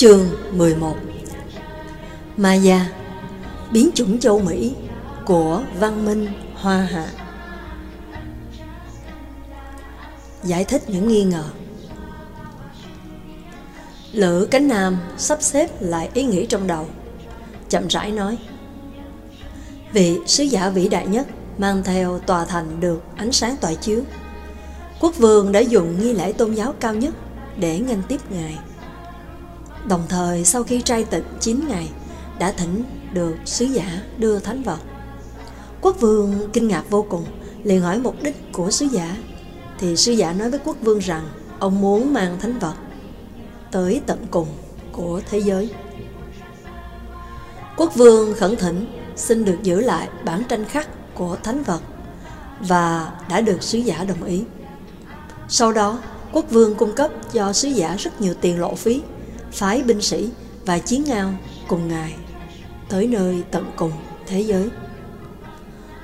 Chương 11 Maya, Biến chủng châu Mỹ của văn minh Hoa Hạ. Giải thích những nghi ngờ. Lữ cánh nam sắp xếp lại ý nghĩ trong đầu, Chậm rãi nói, Vị sứ giả vĩ đại nhất mang theo tòa thành được ánh sáng tỏa chiếu. Quốc vương đã dùng nghi lễ tôn giáo cao nhất để nghênh tiếp ngài. Đồng thời sau khi trai tịnh 9 ngày đã thỉnh được sứ giả đưa thánh vật. Quốc vương kinh ngạc vô cùng, liền hỏi mục đích của sứ giả. Thì sứ giả nói với quốc vương rằng ông muốn mang thánh vật tới tận cùng của thế giới. Quốc vương khẩn thỉnh xin được giữ lại bản tranh khắc của thánh vật và đã được sứ giả đồng ý. Sau đó, quốc vương cung cấp cho sứ giả rất nhiều tiền lộ phí phái binh sĩ và chiến ngao cùng ngài tới nơi tận cùng thế giới.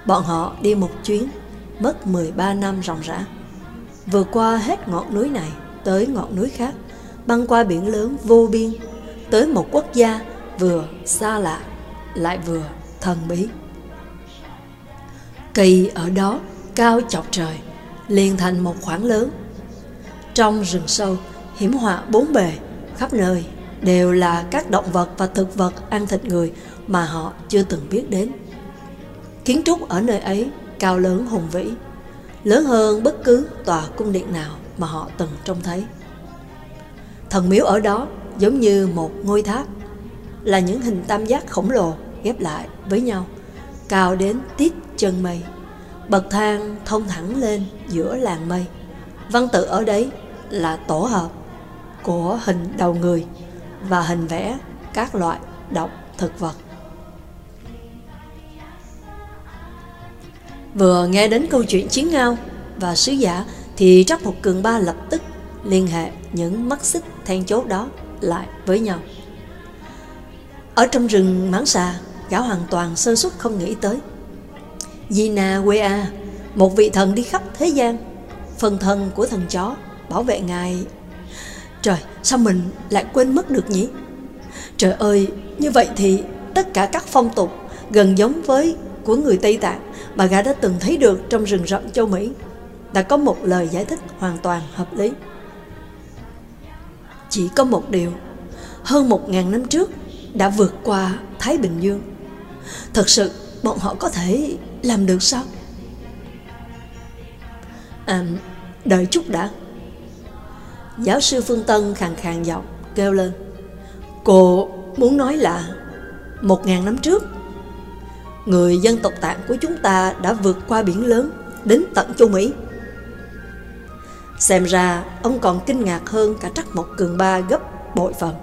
Bọn họ đi một chuyến mất 13 năm ròng rã, vượt qua hết ngọn núi này tới ngọn núi khác, băng qua biển lớn vô biên, tới một quốc gia vừa xa lạ lại vừa thần bí. Cây ở đó cao chọc trời, liền thành một khoảng lớn. Trong rừng sâu, hiểm họa bốn bề, khắp nơi đều là các động vật và thực vật ăn thịt người mà họ chưa từng biết đến. Kiến trúc ở nơi ấy cao lớn hùng vĩ, lớn hơn bất cứ tòa cung điện nào mà họ từng trông thấy. Thần miếu ở đó giống như một ngôi tháp, là những hình tam giác khổng lồ ghép lại với nhau, cao đến tít chân mây. Bậc thang thông thẳng lên giữa làng mây. Văn tự ở đấy là tổ hợp của hình đầu người và hình vẽ các loại động thực vật. Vừa nghe đến câu chuyện chiến ngao và sứ giả thì Trắc một cường ba lập tức liên hệ những mắt xích then chốt đó lại với nhau. Ở trong rừng mãng xà, gã hoàn toàn sơ suất không nghĩ tới. Gina Wea, một vị thần đi khắp thế gian, phần thân của thần chó, bảo vệ ngài Trời, sao mình lại quên mất được nhỉ? Trời ơi, như vậy thì tất cả các phong tục gần giống với của người Tây Tạng mà gã đã từng thấy được trong rừng rậm châu Mỹ đã có một lời giải thích hoàn toàn hợp lý. Chỉ có một điều, hơn một ngàn năm trước đã vượt qua Thái Bình Dương. Thật sự bọn họ có thể làm được sao? À, đợi chút đã. Giáo sư Phương Tân khàn khàn giọng, kêu lên. Cô muốn nói là, Một ngàn năm trước, Người dân tộc tạng của chúng ta đã vượt qua biển lớn, Đến tận châu Mỹ. Xem ra, ông còn kinh ngạc hơn cả Trắc một Cường Ba gấp bội phần.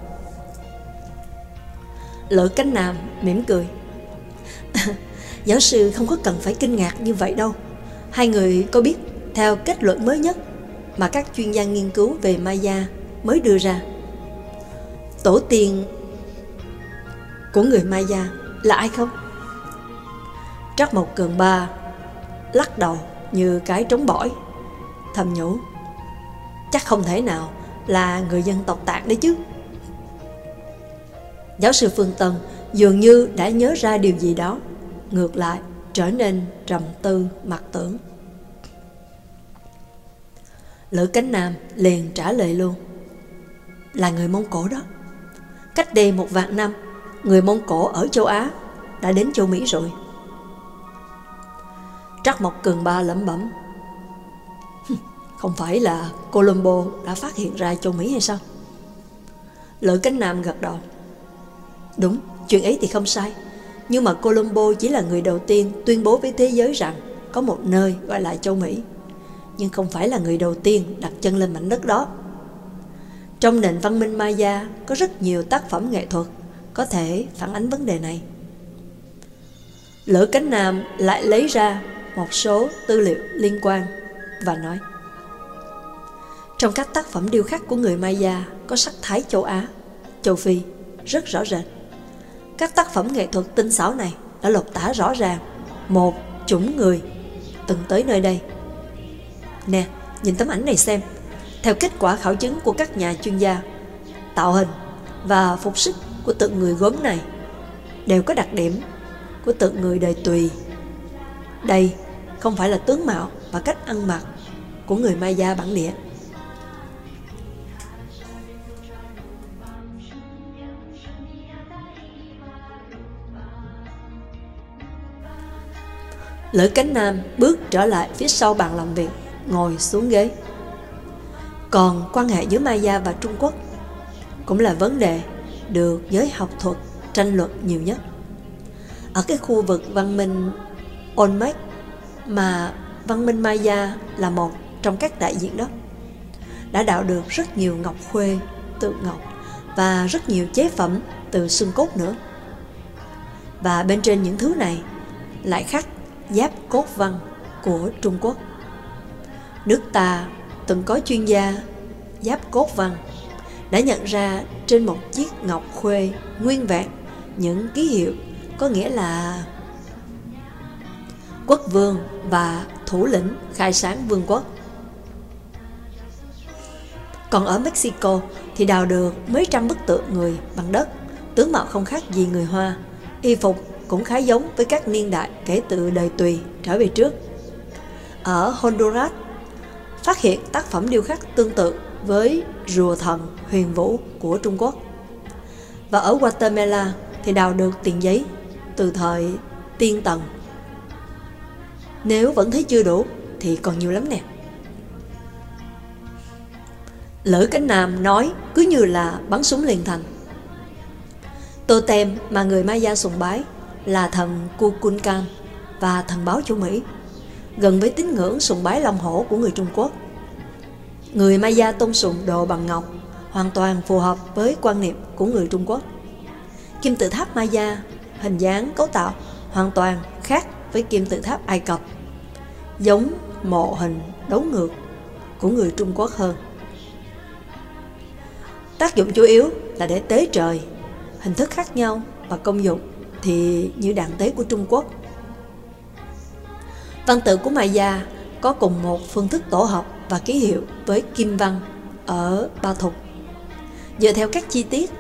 Lỡ cánh nam mỉm cười. Giáo sư không có cần phải kinh ngạc như vậy đâu. Hai người có biết, theo kết luận mới nhất mà các chuyên gia nghiên cứu về Maya mới đưa ra. Tổ tiên của người Maya là ai không? Trắc một Cường Ba lắc đầu như cái trống bỏi, thầm nhủ. Chắc không thể nào là người dân tộc Tạng đấy chứ. Giáo sư Phương Tân dường như đã nhớ ra điều gì đó, ngược lại trở nên trầm tư mặt tưởng. Lữ Cánh Nam liền trả lời luôn. Là người Mông Cổ đó. Cách đây một vạn năm Người Mông Cổ ở châu Á Đã đến châu Mỹ rồi. Trắc Mộc Cường Ba lẩm bẩm. Không phải là Colombo đã phát hiện ra châu Mỹ hay sao? Lữ Cánh Nam gật đầu. Đúng, chuyện ấy thì không sai. Nhưng mà Colombo chỉ là người đầu tiên tuyên bố với thế giới rằng Có một nơi gọi là châu Mỹ nhưng không phải là người đầu tiên đặt chân lên mảnh đất đó. Trong nền văn minh Maya có rất nhiều tác phẩm nghệ thuật có thể phản ánh vấn đề này. Lữ Cánh Nam lại lấy ra một số tư liệu liên quan và nói Trong các tác phẩm điêu khắc của người Maya có sắc thái châu Á, châu Phi rất rõ rệt. Các tác phẩm nghệ thuật tinh xảo này đã lột tả rõ ràng một chủng người từng tới nơi đây Nè, nhìn tấm ảnh này xem Theo kết quả khảo chứng của các nhà chuyên gia Tạo hình, và phục sức của tượng người gốm này đều có đặc điểm của tượng người đời tùy. Đây không phải là tướng mạo và cách ăn mặc của người Maya bản địa. Lữ cánh nam bước trở lại phía sau bàn làm việc, ngồi xuống ghế. Còn quan hệ giữa Maya và Trung Quốc cũng là vấn đề được giới học thuật tranh luận nhiều nhất. Ở cái khu vực văn minh Olmec mà văn minh Maya là một trong các đại diện đó đã đạo được rất nhiều ngọc khuê, tượng ngọc và rất nhiều chế phẩm từ xương cốt nữa. Và bên trên những thứ này lại khắc giáp cốt văn của Trung Quốc. Nước ta từng có chuyên gia giáp cốt văn đã nhận ra trên một chiếc ngọc khuê nguyên vẹn những ký hiệu có nghĩa là quốc vương và thủ lĩnh khai sáng vương quốc. Còn ở Mexico thì đào được mấy trăm bức tượng người bằng đất, tướng mạo không khác gì người Hoa, y phục cũng khá giống với các niên đại kể từ đời Tùy trở về trước. Ở Honduras, phát hiện tác phẩm điêu khắc tương tự với rùa thần huyền vũ của Trung Quốc. Và ở Guatemala thì đào được tiền giấy từ thời tiên tần. Nếu vẫn thấy chưa đủ thì còn nhiều lắm nè. Lữ cánh nam nói cứ như là bắn súng liền thành. Tô tem mà người Maya sùng bái là thần Kukulkan và thần báo chủ Mỹ, gần với tín ngưỡng sùng bái long hổ của người Trung Quốc. Người Maya tôn sùng đồ bằng ngọc, hoàn toàn phù hợp với quan niệm của người Trung Quốc. Kim tự tháp Maya, hình dáng cấu tạo hoàn toàn khác với kim tự tháp Ai Cập, giống mộ hình đấu ngược của người Trung Quốc hơn. Tác dụng chủ yếu là để tế trời, hình thức khác nhau và công dụng thì như đàn tế của Trung Quốc. Văn tự của Maya có cùng một phương thức tổ hợp và ký hiệu với kim văn ở Ba Thục. Dựa theo các chi tiết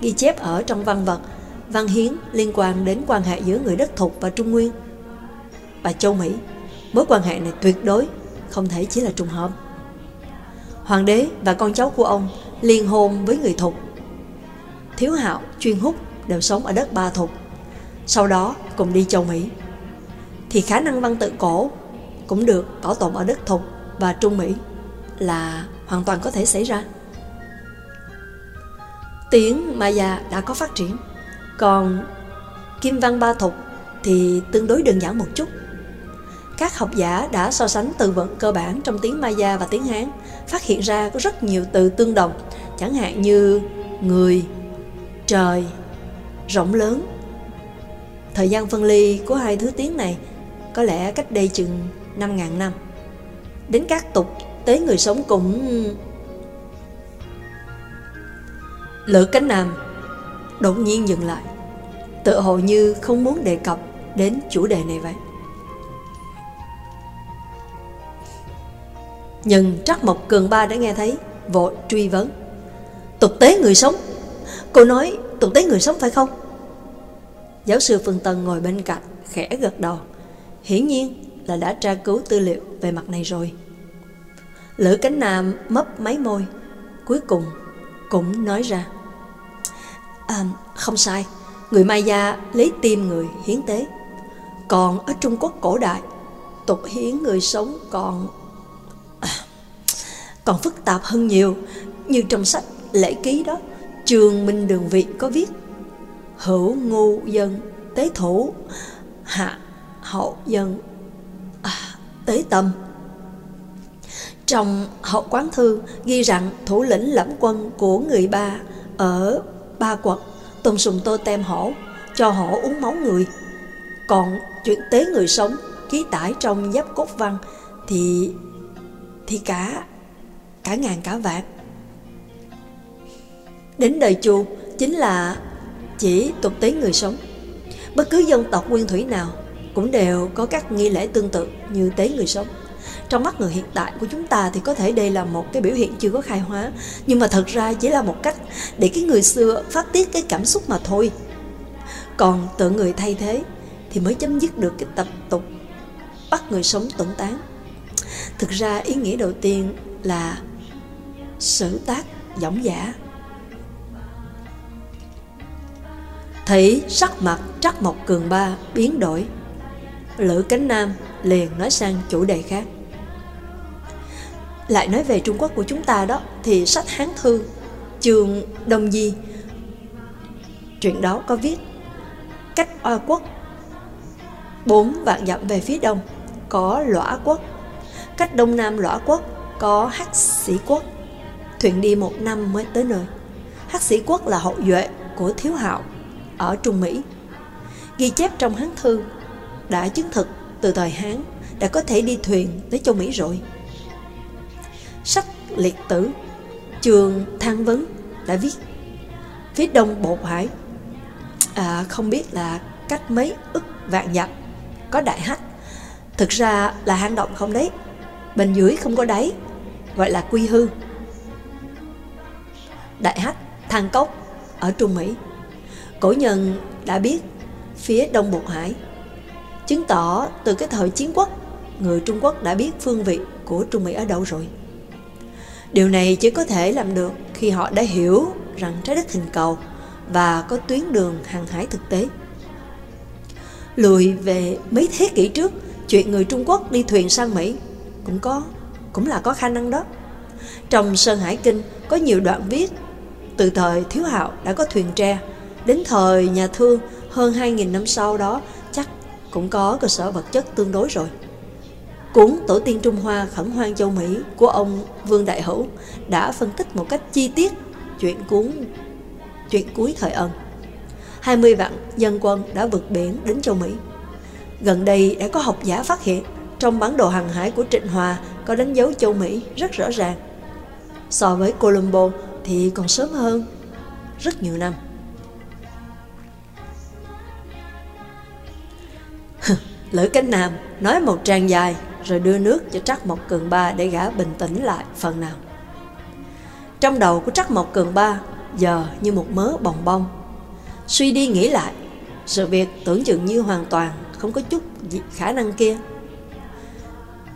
ghi chép ở trong văn vật, văn hiến liên quan đến quan hệ giữa người đất Thục và Trung Nguyên và Châu Mỹ, mối quan hệ này tuyệt đối không thể chỉ là trùng hợp. Hoàng đế và con cháu của ông liên hôn với người Thục. Thiếu hạo, chuyên hút đều sống ở đất Ba Thục sau đó cùng đi châu Mỹ. Thì khả năng văn tự cổ cũng được bảo tồn ở đất Thục và Trung Mỹ là hoàn toàn có thể xảy ra. Tiếng Maya đã có phát triển, còn Kim văn ba thục thì tương đối đơn giản một chút. Các học giả đã so sánh từ vựng cơ bản trong tiếng Maya và tiếng Hán, phát hiện ra có rất nhiều từ tương đồng, chẳng hạn như người, trời, rộng lớn, Thời gian phân ly của hai thứ tiếng này có lẽ cách đây chừng 5.000 năm. Đến các tục tế người sống cũng... Lữ cánh nam đột nhiên dừng lại, tự hồ như không muốn đề cập đến chủ đề này vậy. Nhưng Trắc Mộc Cường Ba đã nghe thấy, vội truy vấn. Tục tế người sống? Cô nói tục tế người sống phải không? Giáo sư Phương Tân ngồi bên cạnh, khẽ gật đầu. Hiển nhiên là đã tra cứu tư liệu về mặt này rồi. Lữ cánh nam mấp máy môi, cuối cùng cũng nói ra. À, không sai, người Maya lấy tim người hiến tế. Còn ở Trung Quốc cổ đại, tục hiến người sống còn à, còn phức tạp hơn nhiều. Như trong sách lễ ký đó, Trường Minh Đường vị có viết hữu ngu dân tế thủ hạ hậu dân à, tế tâm. Trong hậu quán thư ghi rằng thủ lĩnh lẫm quân của người ba ở ba quật tôn sùng tô tem hổ cho hổ uống máu người. Còn chuyện tế người sống ký tải trong giáp cốt văn thì thì cả cả ngàn cả vạn. Đến đời chu chính là chỉ tục tế người sống. Bất cứ dân tộc nguyên thủy nào cũng đều có các nghi lễ tương tự như tế người sống. Trong mắt người hiện tại của chúng ta thì có thể đây là một cái biểu hiện chưa có khai hóa, nhưng mà thật ra chỉ là một cách để cái người xưa phát tiết cái cảm xúc mà thôi. Còn tự người thay thế thì mới chấm dứt được cái tập tục bắt người sống tổn tán. Thực ra ý nghĩa đầu tiên là sử tác dõng giả. Thấy sắc mặt trắc mộc cường ba biến đổi Lữ Cánh Nam liền nói sang chủ đề khác. Lại nói về Trung Quốc của chúng ta đó, Thì sách Hán Thư Trường Đông Di. Chuyện đó có viết, Cách oa quốc, Bốn vạn dặm về phía đông, Có lõa quốc. Cách đông nam lõa quốc, Có hắc sĩ quốc. Thuyền đi một năm mới tới nơi. Hắc sĩ quốc là hậu duệ của Thiếu Hạo ở Trung Mỹ. Ghi chép trong Hán Thư đã chứng thực từ thời Hán đã có thể đi thuyền tới châu Mỹ rồi. Sách liệt tử Trường Thang Vấn đã viết. Phía đông Bột Hải à, Không biết là cách mấy ức vạn dặm Có đại hách Thực ra là hang động không đấy Bên dưới không có đáy Gọi là quy hư. Đại hách Thang Cốc Ở Trung Mỹ. Cổ nhân đã biết phía đông Bột Hải, chứng tỏ từ cái thời chiến quốc, người Trung Quốc đã biết phương vị của Trung Mỹ ở đâu rồi. Điều này chỉ có thể làm được khi họ đã hiểu rằng trái đất hình cầu và có tuyến đường hàng hải thực tế. Lùi về mấy thế kỷ trước, chuyện người Trung Quốc đi thuyền sang Mỹ cũng có, cũng là có khả năng đó. Trong Sơn Hải Kinh có nhiều đoạn viết từ thời Thiếu Hạo đã có thuyền tre Đến thời nhà thương hơn 2.000 năm sau đó cũng có cơ sở vật chất tương đối rồi. Cuốn Tổ tiên Trung Hoa khẩn hoang châu Mỹ của ông Vương Đại Hữu đã phân tích một cách chi tiết chuyện cuốn, chuyện cuối thời ân. 20 vạn dân quân đã vượt biển đến châu Mỹ. Gần đây đã có học giả phát hiện trong bản đồ hàng hải của Trịnh Hòa có đánh dấu châu Mỹ rất rõ ràng. So với Colombo thì còn sớm hơn rất nhiều năm. Lữ Cánh Nam nói một trang dài rồi đưa nước cho Trắc Mộc Cường Ba để gã bình tĩnh lại phần nào. Trong đầu của Trắc Mộc Cường Ba giờ như một mớ bồng bông. Suy đi nghĩ lại, sự việc tưởng chừng như hoàn toàn không có chút khả năng kia.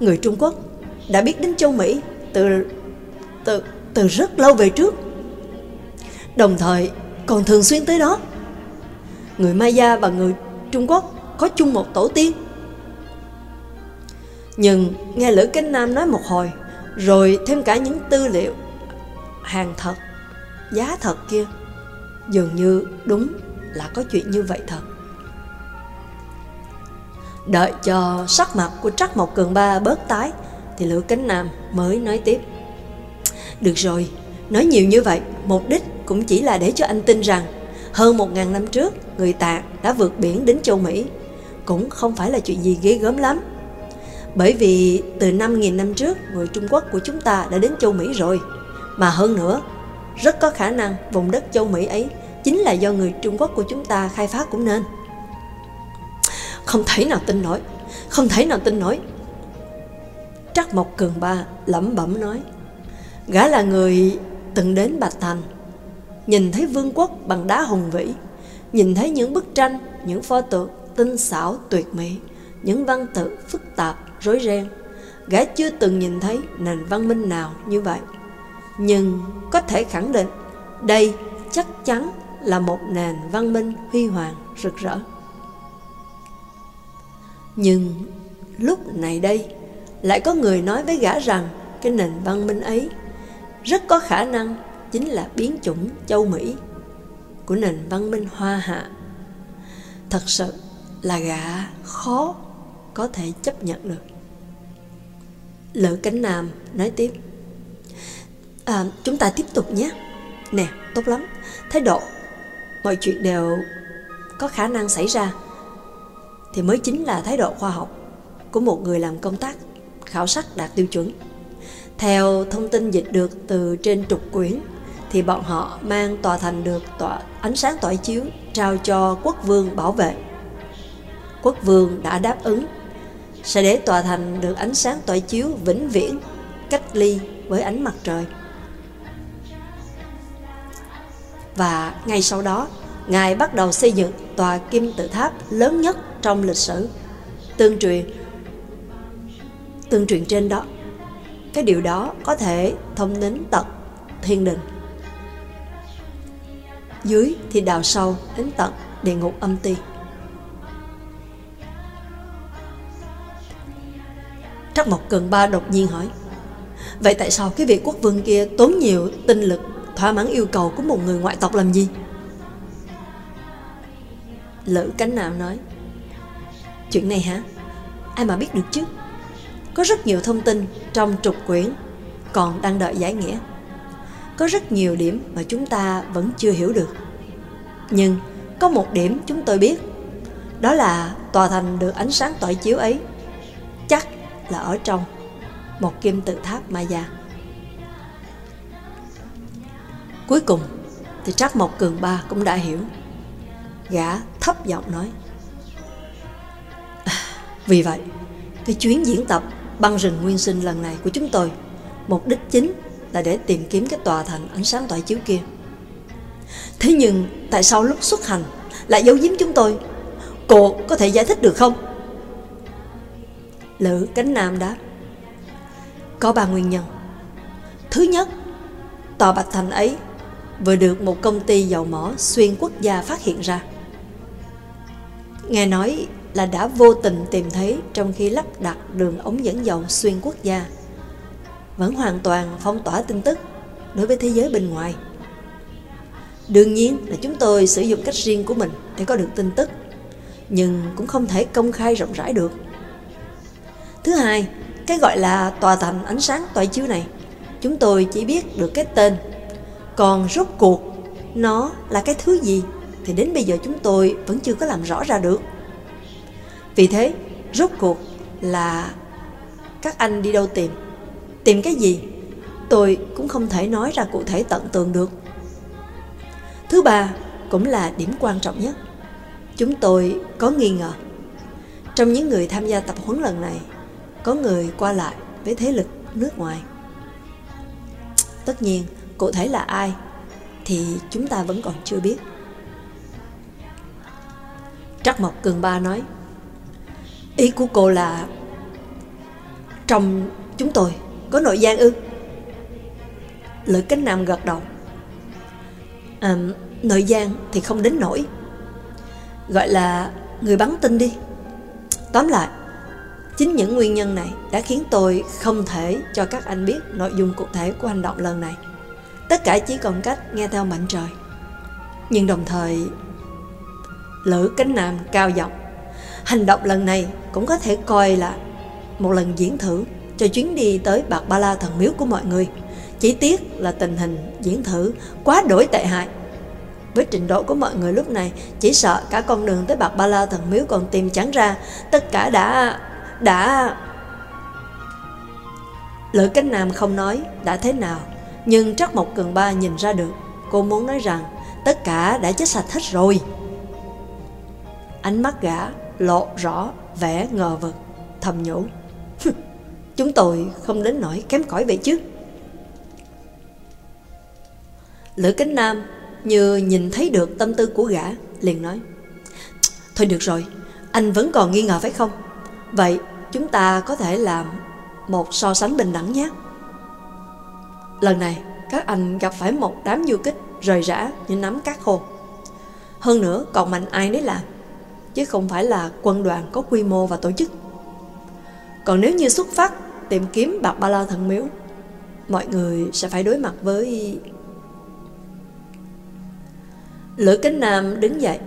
Người Trung Quốc đã biết đến châu Mỹ từ từ từ rất lâu về trước. Đồng thời còn thường xuyên tới đó. Người Maya và người Trung Quốc có chung một tổ tiên. Nhưng nghe Lữ Kinh Nam nói một hồi Rồi thêm cả những tư liệu Hàng thật Giá thật kia Dường như đúng là có chuyện như vậy thật. Đợi cho sắc mặt của Trắc Mộc Cường Ba bớt tái Thì Lữ Cánh Nam mới nói tiếp. Được rồi, nói nhiều như vậy Mục đích cũng chỉ là để cho anh tin rằng Hơn một ngàn năm trước Người Tạng đã vượt biển đến châu Mỹ. Cũng không phải là chuyện gì ghê gớm lắm bởi vì từ 5.000 năm trước, người Trung Quốc của chúng ta đã đến châu Mỹ rồi. Mà hơn nữa, rất có khả năng vùng đất châu Mỹ ấy chính là do người Trung Quốc của chúng ta khai phá cũng nên. Không thể nào tin nổi, không thể nào tin nổi. Trắc Mộc Cường Ba lẩm bẩm nói, gã là người từng đến Bạch Thành, nhìn thấy vương quốc bằng đá hùng vĩ, nhìn thấy những bức tranh, những pho tượng tinh xảo tuyệt mỹ, những văn tự phức tạp rối ren. Gã chưa từng nhìn thấy nền văn minh nào như vậy. Nhưng có thể khẳng định đây chắc chắn là một nền văn minh huy hoàng rực rỡ. Nhưng lúc này đây lại có người nói với gã rằng cái nền văn minh ấy rất có khả năng chính là biến chủng châu Mỹ của nền văn minh Hoa Hạ. Thật sự là gã khó có thể chấp nhận được. Lữ Cánh Nam nói tiếp à, Chúng ta tiếp tục nhé. Nè, tốt lắm. Thái độ Mọi chuyện đều có khả năng xảy ra. Thì mới chính là thái độ khoa học Của một người làm công tác Khảo sát đạt tiêu chuẩn. Theo thông tin dịch được từ trên trục quyển Thì bọn họ mang tòa thành được tòa ánh sáng tỏa chiếu Trao cho quốc vương bảo vệ. Quốc vương đã đáp ứng sẽ để tòa thành được ánh sáng tỏa chiếu vĩnh viễn, cách ly với ánh mặt trời. Và ngay sau đó, Ngài bắt đầu xây dựng tòa kim tự tháp lớn nhất trong lịch sử. Tương truyền Tương truyền trên đó Cái điều đó có thể thông đến tận thiên đình Dưới thì đào sâu đến tận địa ngục âm ti Trắc Mộc Cường Ba đột nhiên hỏi Vậy tại sao cái vị quốc vương kia tốn nhiều tinh lực thỏa mãn yêu cầu của một người ngoại tộc làm gì? Lữ cánh nào nói Chuyện này hả? Ai mà biết được chứ? Có rất nhiều thông tin trong trục quyển còn đang đợi giải nghĩa. Có rất nhiều điểm mà chúng ta vẫn chưa hiểu được. Nhưng có một điểm chúng tôi biết, đó là tòa thành được ánh sáng tỏa chiếu ấy chắc là ở trong một kim tự tháp Maya. Cuối cùng thì Trác Mộc Cường Ba cũng đã hiểu. Gã thấp giọng nói. À, vì vậy, cái chuyến diễn tập băng rừng nguyên sinh lần này của chúng tôi, mục đích chính là để tìm kiếm cái tòa thành ánh sáng tỏa chiếu kia. Thế nhưng tại sao lúc xuất hành lại giấu giếm chúng tôi? Cô có thể giải thích được không? Lữ cánh nam đáp Có ba nguyên nhân Thứ nhất Tòa Bạch Thành ấy vừa được một công ty dầu mỏ xuyên quốc gia phát hiện ra. Nghe nói là đã vô tình tìm thấy trong khi lắp đặt đường ống dẫn dầu xuyên quốc gia. Vẫn hoàn toàn phong tỏa tin tức đối với thế giới bên ngoài. Đương nhiên là chúng tôi sử dụng cách riêng của mình để có được tin tức, nhưng cũng không thể công khai rộng rãi được. Thứ hai, cái gọi là tòa thành ánh sáng tòa chiếu này, chúng tôi chỉ biết được cái tên còn rốt cuộc nó là cái thứ gì thì đến bây giờ chúng tôi vẫn chưa có làm rõ ra được. Vì thế, rốt cuộc là các anh đi đâu tìm? Tìm cái gì? Tôi cũng không thể nói ra cụ thể tận tường được. Thứ ba, cũng là điểm quan trọng nhất. Chúng tôi có nghi ngờ. Trong những người tham gia tập huấn lần này, có người qua lại với thế lực nước ngoài. Tất nhiên, cụ thể là ai thì chúng ta vẫn còn chưa biết. Trắc Mộc Cường Ba nói Ý của cô là Trong chúng tôi có nội gian ư Lữ Cánh Nam gật đầu à, Nội gian thì không đến nổi Gọi là người bắn tin đi Tóm lại Chính những nguyên nhân này đã khiến tôi không thể cho các anh biết nội dung cụ thể của hành động lần này. Tất cả chỉ còn cách nghe theo mệnh trời. Nhưng đồng thời Lữ cánh nam cao giọng, Hành động lần này cũng có thể coi là Một lần diễn thử Cho chuyến đi tới Bạc Ba La thần miếu của mọi người. Chỉ tiếc là tình hình diễn thử Quá đổi tệ hại. Với trình độ của mọi người lúc này, Chỉ sợ cả con đường tới Bạc Ba La thần miếu còn tìm chẳng ra. Tất cả đã đã... Lữ cánh nam không nói đã thế nào, nhưng Trắc Mộc Cường Ba nhìn ra được, Cô muốn nói rằng Tất cả đã chết sạch hết rồi. Ánh mắt gã lộ rõ vẻ ngờ vực, Thầm nhủ. Chúng tôi không đến nỗi kém cỏi vậy chứ. Lữ cánh Nam như nhìn thấy được tâm tư của gã, liền nói, Thôi được rồi, Anh vẫn còn nghi ngờ phải không? Vậy, chúng ta có thể làm một so sánh bình đẳng nhé. Lần này, các anh gặp phải một đám du kích rời rã như nắm cát khô Hơn nữa, còn mạnh ai nấy làm Chứ không phải là quân đoàn có quy mô và tổ chức. Còn nếu như xuất phát tìm kiếm bạc ba la thần miếu, Mọi người sẽ phải đối mặt với Lữ Kính Nam đứng dậy,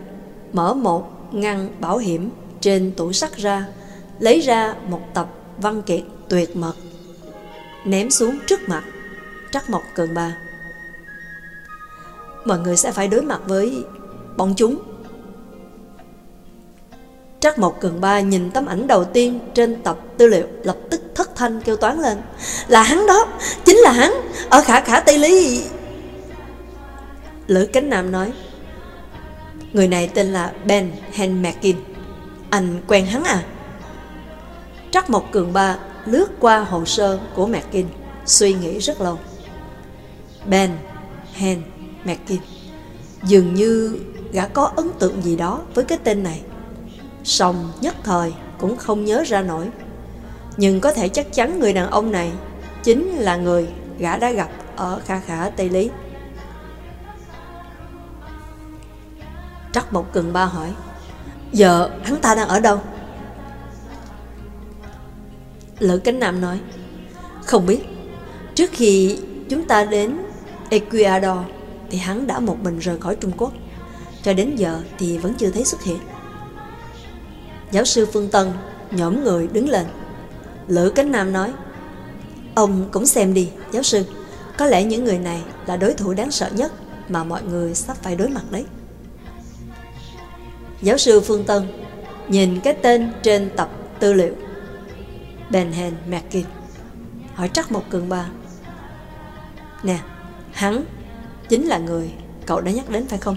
Mở một ngăn bảo hiểm trên tủ sắt ra Lấy ra một tập văn kiện tuyệt mật Ném xuống trước mặt Trắc Mộc Cường Ba. Mọi người sẽ phải đối mặt với bọn chúng. Trắc Mộc Cường Ba nhìn tấm ảnh đầu tiên trên tập tư liệu lập tức thất thanh kêu toán lên. Là hắn đó, chính là hắn, ở khả khả Tây Lý. Lữ Cánh Nam nói Người này tên là Ben Henmakin Anh quen hắn à? Trắc Mộc Cường Ba lướt qua hồ sơ của McKin, suy nghĩ rất lâu. Ben, Hen, McKin Dường như gã có ấn tượng gì đó với cái tên này song nhất thời cũng không nhớ ra nổi Nhưng có thể chắc chắn người đàn ông này Chính là người gã đã gặp ở Kha Khả Tây Lý Trắc Mộc Cường Ba hỏi Giờ hắn ta đang ở đâu? Lữ Cánh Nam nói, Không biết, Trước khi chúng ta đến Ecuador Thì hắn đã một mình rời khỏi Trung Quốc. Cho đến giờ thì vẫn chưa thấy xuất hiện. Giáo sư Phương Tân nhõm người đứng lên. Lữ Cánh Nam nói, Ông cũng xem đi, giáo sư. Có lẽ những người này là đối thủ đáng sợ nhất Mà mọi người sắp phải đối mặt đấy. Giáo sư Phương Tân Nhìn cái tên trên tập tư liệu. Benhen McKin Hỏi trắc một cường ba. Nè Hắn chính là người cậu đã nhắc đến phải không?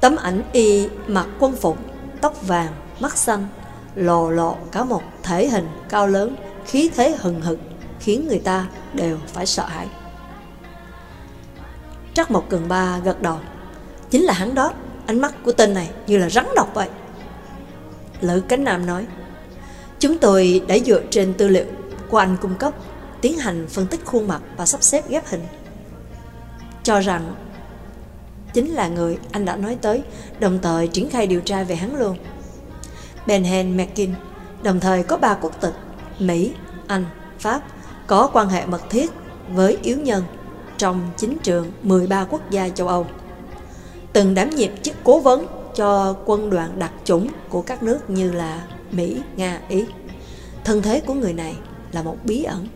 Tấm ảnh y mặc quân phục Tóc vàng, mắt xanh Lồ lộ cả một thể hình cao lớn Khí thế hừng hực Khiến người ta đều phải sợ hãi. Trắc một cường ba gật đầu. Chính là hắn đó Ánh mắt của tên này như là rắn độc vậy. Lữ Cánh Nam nói Chúng tôi đã dựa trên tư liệu của anh cung cấp Tiến hành phân tích khuôn mặt và sắp xếp ghép hình. Cho rằng Chính là người anh đã nói tới Đồng thời triển khai điều tra về hắn luôn. Benhen McKin Đồng thời có ba quốc tịch Mỹ, Anh, Pháp Có quan hệ mật thiết với yếu nhân Trong chính trường 13 quốc gia châu Âu. Từng đảm nhiệm chức cố vấn cho quân đoàn đặc chủng của các nước như là Mỹ, Nga, Ý. Thân thế của người này là một bí ẩn,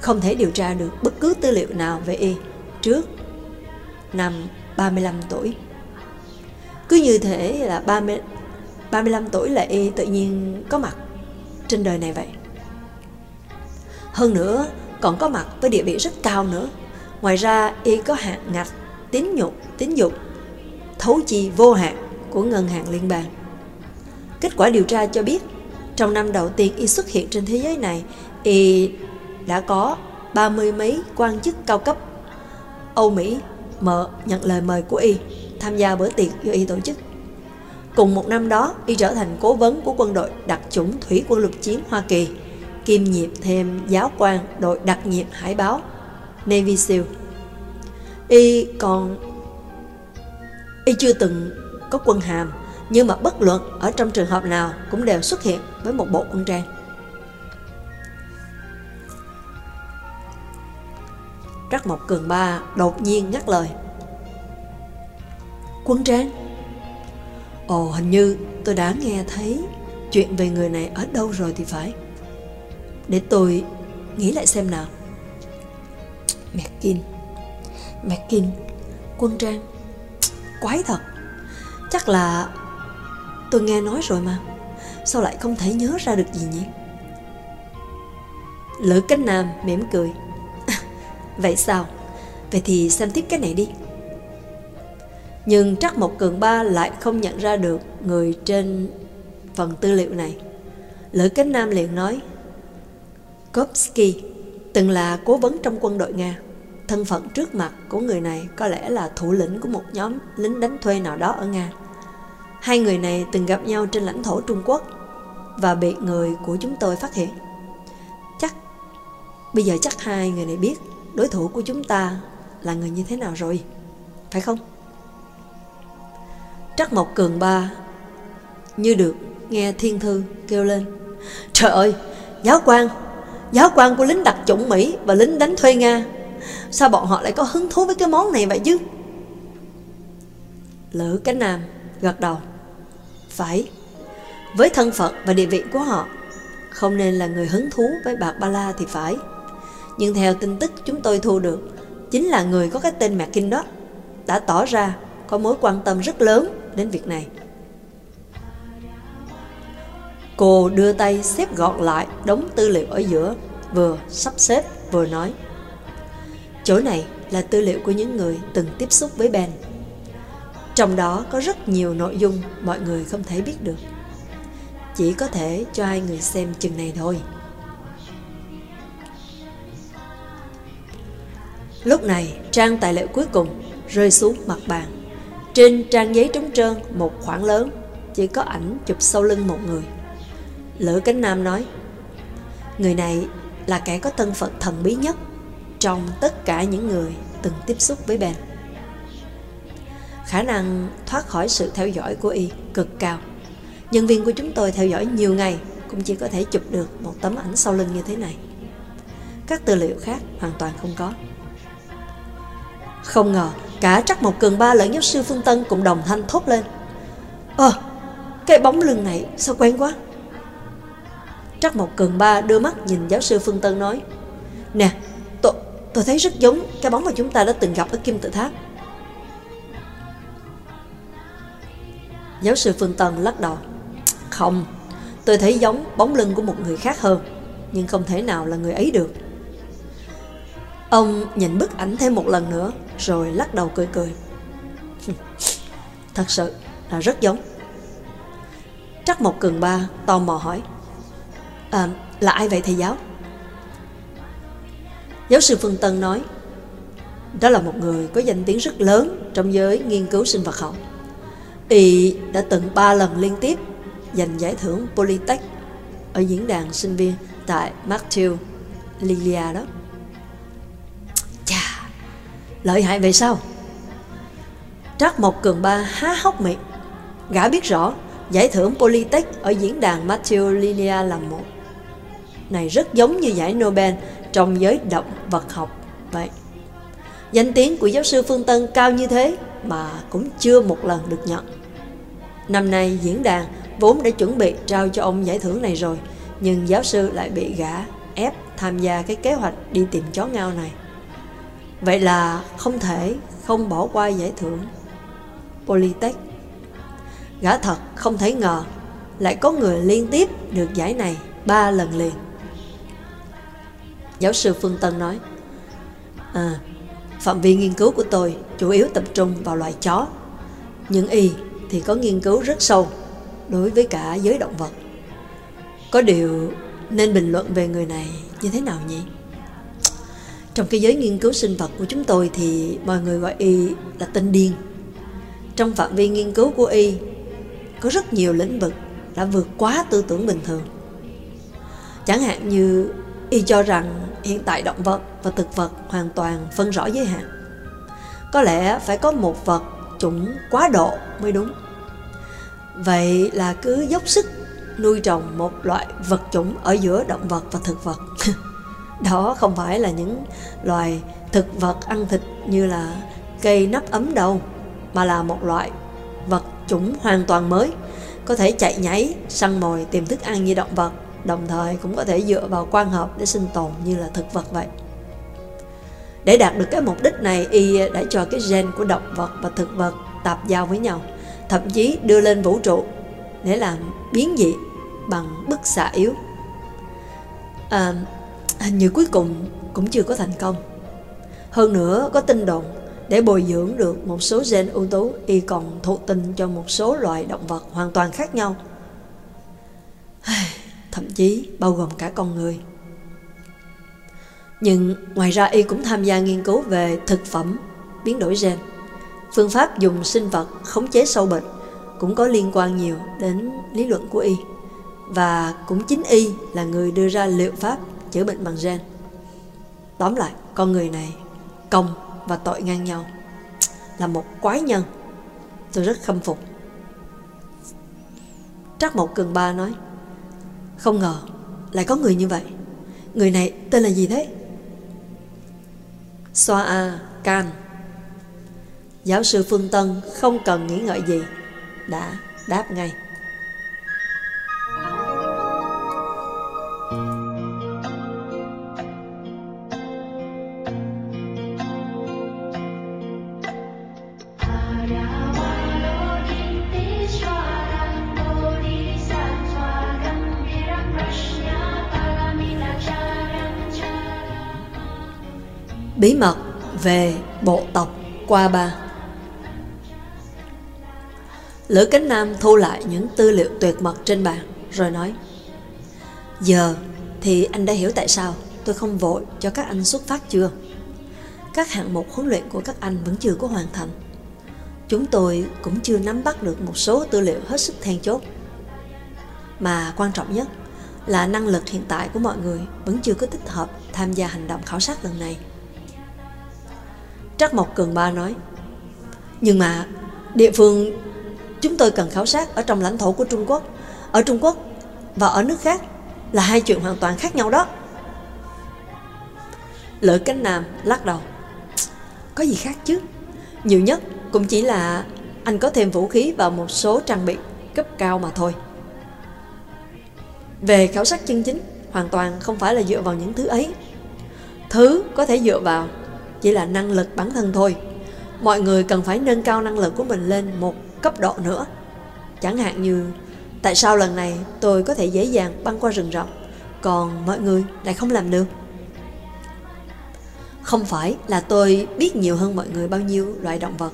không thể điều tra được bất cứ tư liệu nào về y trước năm 35 tuổi. Cứ như thế là 30, 35 tuổi là y tự nhiên có mặt trên đời này vậy. Hơn nữa, còn có mặt với địa vị rất cao nữa. Ngoài ra, y có hạn ngạch tín nhục, tín dụng thấu chi vô hạn của ngân hàng liên bang. Kết quả điều tra cho biết, trong năm đầu tiên y xuất hiện trên thế giới này, y đã có ba mươi mấy quan chức cao cấp Âu Mỹ mở nhận lời mời của y tham gia bữa tiệc do y tổ chức. Cùng một năm đó, y trở thành cố vấn của quân đội đặc chủng thủy quân lục chiến Hoa Kỳ, kiêm nhiệm thêm giáo quan đội đặc nhiệm hải báo Navy SEAL. Y còn Y chưa từng có quân hàm, nhưng mà bất luận ở trong trường hợp nào cũng đều xuất hiện với một bộ quân trang. Rắc Mộc Cường Ba đột nhiên ngắt lời. Quân trang? Ồ, hình như tôi đã nghe thấy chuyện về người này ở đâu rồi thì phải. Để tôi nghĩ lại xem nào. McKin. McKin, quân trang quái thật Chắc là tôi nghe nói rồi mà. Sao lại không thể nhớ ra được gì nhỉ? Lữ cánh nam mỉm cười. Vậy sao? Vậy thì xem tiếp cái này đi. Nhưng chắc một cường ba lại không nhận ra được Người trên phần tư liệu này. Lữ cánh nam liền nói Kopsky từng là cố vấn trong quân đội Nga. Thân phận trước mặt của người này có lẽ là thủ lĩnh của một nhóm lính đánh thuê nào đó ở Nga. Hai người này từng gặp nhau trên lãnh thổ Trung Quốc và bị người của chúng tôi phát hiện. Chắc, bây giờ chắc hai người này biết đối thủ của chúng ta là người như thế nào rồi, phải không? Trắc Mộc Cường Ba như được nghe thiên thư kêu lên. Trời ơi, giáo quan, giáo quan của lính đặc chủng Mỹ và lính đánh thuê Nga Sao bọn họ lại có hứng thú với cái món này vậy chứ Lữ cánh nam gật đầu phải. Với thân phận và địa vị của họ, Không nên là người hứng thú với bạc ba la thì phải. Nhưng theo tin tức chúng tôi thu được, Chính là người có cái tên McKin đó Đã tỏ ra có mối quan tâm rất lớn đến việc này. Cô đưa tay xếp gọn lại đống tư liệu ở giữa, Vừa sắp xếp vừa nói, Chỗ này là tư liệu của những người từng tiếp xúc với Ben. Trong đó có rất nhiều nội dung mọi người không thể biết được. chỉ có thể cho hai người xem chừng này thôi. Lúc này, trang tài liệu cuối cùng rơi xuống mặt bàn. Trên trang giấy trống trơn, một khoảng lớn, chỉ có ảnh chụp sau lưng một người. Lữ Cánh Nam nói, Người này là kẻ có thân phận thần bí nhất trong tất cả những người từng tiếp xúc với Ben. Khả năng thoát khỏi sự theo dõi của y cực cao. Nhân viên của chúng tôi theo dõi nhiều ngày cũng chỉ có thể chụp được một tấm ảnh sau lưng như thế này. Các tư liệu khác hoàn toàn không có. Không ngờ, cả Trắc Mộc Cường Ba lẫn giáo sư Phương Tân cũng đồng thanh thốt lên. Ờ, cái bóng lưng này sao quen quá. Trắc Mộc Cường Ba đưa mắt nhìn giáo sư Phương Tân nói. Nè, tôi, tôi thấy rất giống cái bóng mà chúng ta đã từng gặp ở Kim Tự Tháp. Giáo sư Phương Tân lắc đầu. Không, tôi thấy giống bóng lưng của một người khác hơn, nhưng không thể nào là người ấy được. Ông nhìn bức ảnh thêm một lần nữa, rồi lắc đầu cười cười. Thật sự là rất giống. Trắc một cường ba tò mò hỏi. À, là ai vậy thầy giáo? Giáo sư Phương Tân nói, đó là một người có danh tiếng rất lớn trong giới nghiên cứu sinh vật học. Y đã từng ba lần liên tiếp giành giải thưởng Polytech ở diễn đàn sinh viên tại Martil, Lilia đó. Chà, lợi hại về sao? Trác Mộc Cường Ba há hốc miệng. Gã biết rõ giải thưởng Polytech ở diễn đàn Matthew Lilia là một này rất giống như giải Nobel trong giới động vật học vậy. Danh tiếng của giáo sư Phương Tân cao như thế mà cũng chưa một lần được nhận. Năm nay diễn đàn vốn đã chuẩn bị trao cho ông giải thưởng này rồi, nhưng giáo sư lại bị gã ép tham gia cái kế hoạch đi tìm chó ngao này. Vậy là không thể không bỏ qua giải thưởng Polytech. Gã thật không thể ngờ lại có người liên tiếp được giải này ba lần liền. Giáo sư Phương Tân nói À, phạm vi nghiên cứu của tôi chủ yếu tập trung vào loài chó. Nhưng y thì có nghiên cứu rất sâu đối với cả giới động vật. Có điều nên bình luận về người này như thế nào nhỉ? Trong cái giới nghiên cứu sinh vật của chúng tôi thì mọi người gọi y là tên điên. Trong phạm vi nghiên cứu của y, có rất nhiều lĩnh vực đã vượt quá tư tưởng bình thường. Chẳng hạn như y cho rằng hiện tại động vật và thực vật hoàn toàn phân rõ giới hạn. Có lẽ phải có một vật chủng quá độ mới đúng. Vậy là cứ dốc sức nuôi trồng một loại vật chủng ở giữa động vật và thực vật. Đó không phải là những loài thực vật ăn thịt như là cây nắp ấm đâu, mà là một loại vật chủng hoàn toàn mới, có thể chạy nhảy, săn mồi tìm thức ăn như động vật, đồng thời cũng có thể dựa vào quan hợp để sinh tồn như là thực vật vậy. Để đạt được cái mục đích này, y đã cho cái gen của động vật và thực vật tạp giao với nhau, thậm chí đưa lên vũ trụ để làm biến dị bằng bức xạ yếu. À, hình như cuối cùng cũng chưa có thành công. Hơn nữa có tin đồn để bồi dưỡng được một số gen ưu tú y còn thụ tinh cho một số loài động vật hoàn toàn khác nhau. Thậm chí bao gồm cả con người. Nhưng ngoài ra y cũng tham gia nghiên cứu về thực phẩm, biến đổi gen. Phương pháp dùng sinh vật khống chế sâu bệnh cũng có liên quan nhiều đến lý luận của y. Và cũng chính y là người đưa ra liệu pháp chữa bệnh bằng gen. Tóm lại, con người này công và tội ngang nhau. Là một quái nhân. Tôi rất khâm phục. Trắc Mộc Cường Ba nói không ngờ lại có người như vậy. Người này tên là gì thế? Xoa A Can Giáo sư Phương Tân không cần nghĩ ngợi gì, Đã đáp ngay. Bí mật về bộ tộc qua ba Lữ Cánh Nam thu lại những tư liệu tuyệt mật trên bàn, rồi nói, Giờ thì anh đã hiểu tại sao tôi không vội cho các anh xuất phát chưa? Các hạng mục huấn luyện của các anh vẫn chưa có hoàn thành. Chúng tôi cũng chưa nắm bắt được một số tư liệu hết sức then chốt. Mà quan trọng nhất là năng lực hiện tại của mọi người vẫn chưa có thích hợp tham gia hành động khảo sát lần này. Trắc Mộc Cường Ba nói, Nhưng mà địa phương chúng tôi cần khảo sát ở trong lãnh thổ của Trung Quốc. Ở Trung Quốc và ở nước khác là hai chuyện hoàn toàn khác nhau đó. Lữ cánh nam lắc đầu, Có gì khác chứ? Nhiều nhất cũng chỉ là anh có thêm vũ khí và một số trang bị cấp cao mà thôi. Về khảo sát chân chính, Hoàn toàn không phải là dựa vào những thứ ấy. Thứ có thể dựa vào chỉ là năng lực bản thân thôi. Mọi người cần phải nâng cao năng lực của mình lên một cấp độ nữa. Chẳng hạn như, Tại sao lần này tôi có thể dễ dàng băng qua rừng rậm, Còn mọi người lại không làm được? Không phải là tôi biết nhiều hơn mọi người bao nhiêu loại động vật,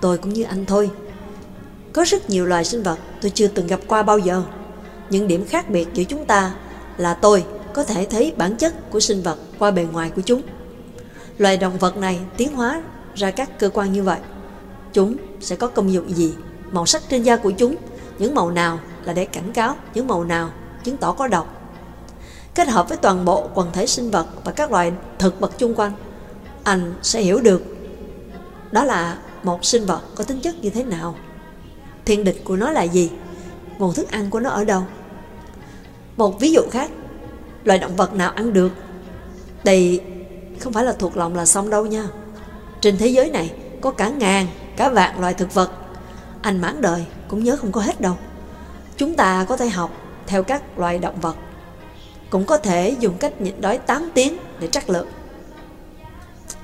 Tôi cũng như anh thôi. Có rất nhiều loài sinh vật tôi chưa từng gặp qua bao giờ. Những điểm khác biệt giữa chúng ta là tôi có thể thấy bản chất của sinh vật qua bề ngoài của chúng. Loài động vật này tiến hóa ra các cơ quan như vậy. Chúng sẽ có công dụng gì? Màu sắc trên da của chúng, Những màu nào là để cảnh cáo Những màu nào chứng tỏ có độc. Kết hợp với toàn bộ quần thể sinh vật Và các loài thực vật chung quanh, Anh sẽ hiểu được Đó là một sinh vật có tính chất như thế nào. Thiên địch của nó là gì? Nguồn thức ăn của nó ở đâu? Một ví dụ khác, Loài động vật nào ăn được? Thì không phải là thuộc lòng là xong đâu nha. Trên thế giới này có cả ngàn, cả vạn loài thực vật. Anh mãn đời cũng nhớ không có hết đâu. Chúng ta có thể học theo các loài động vật. Cũng có thể dùng cách nhịn đói 8 tiếng để trắc lượng.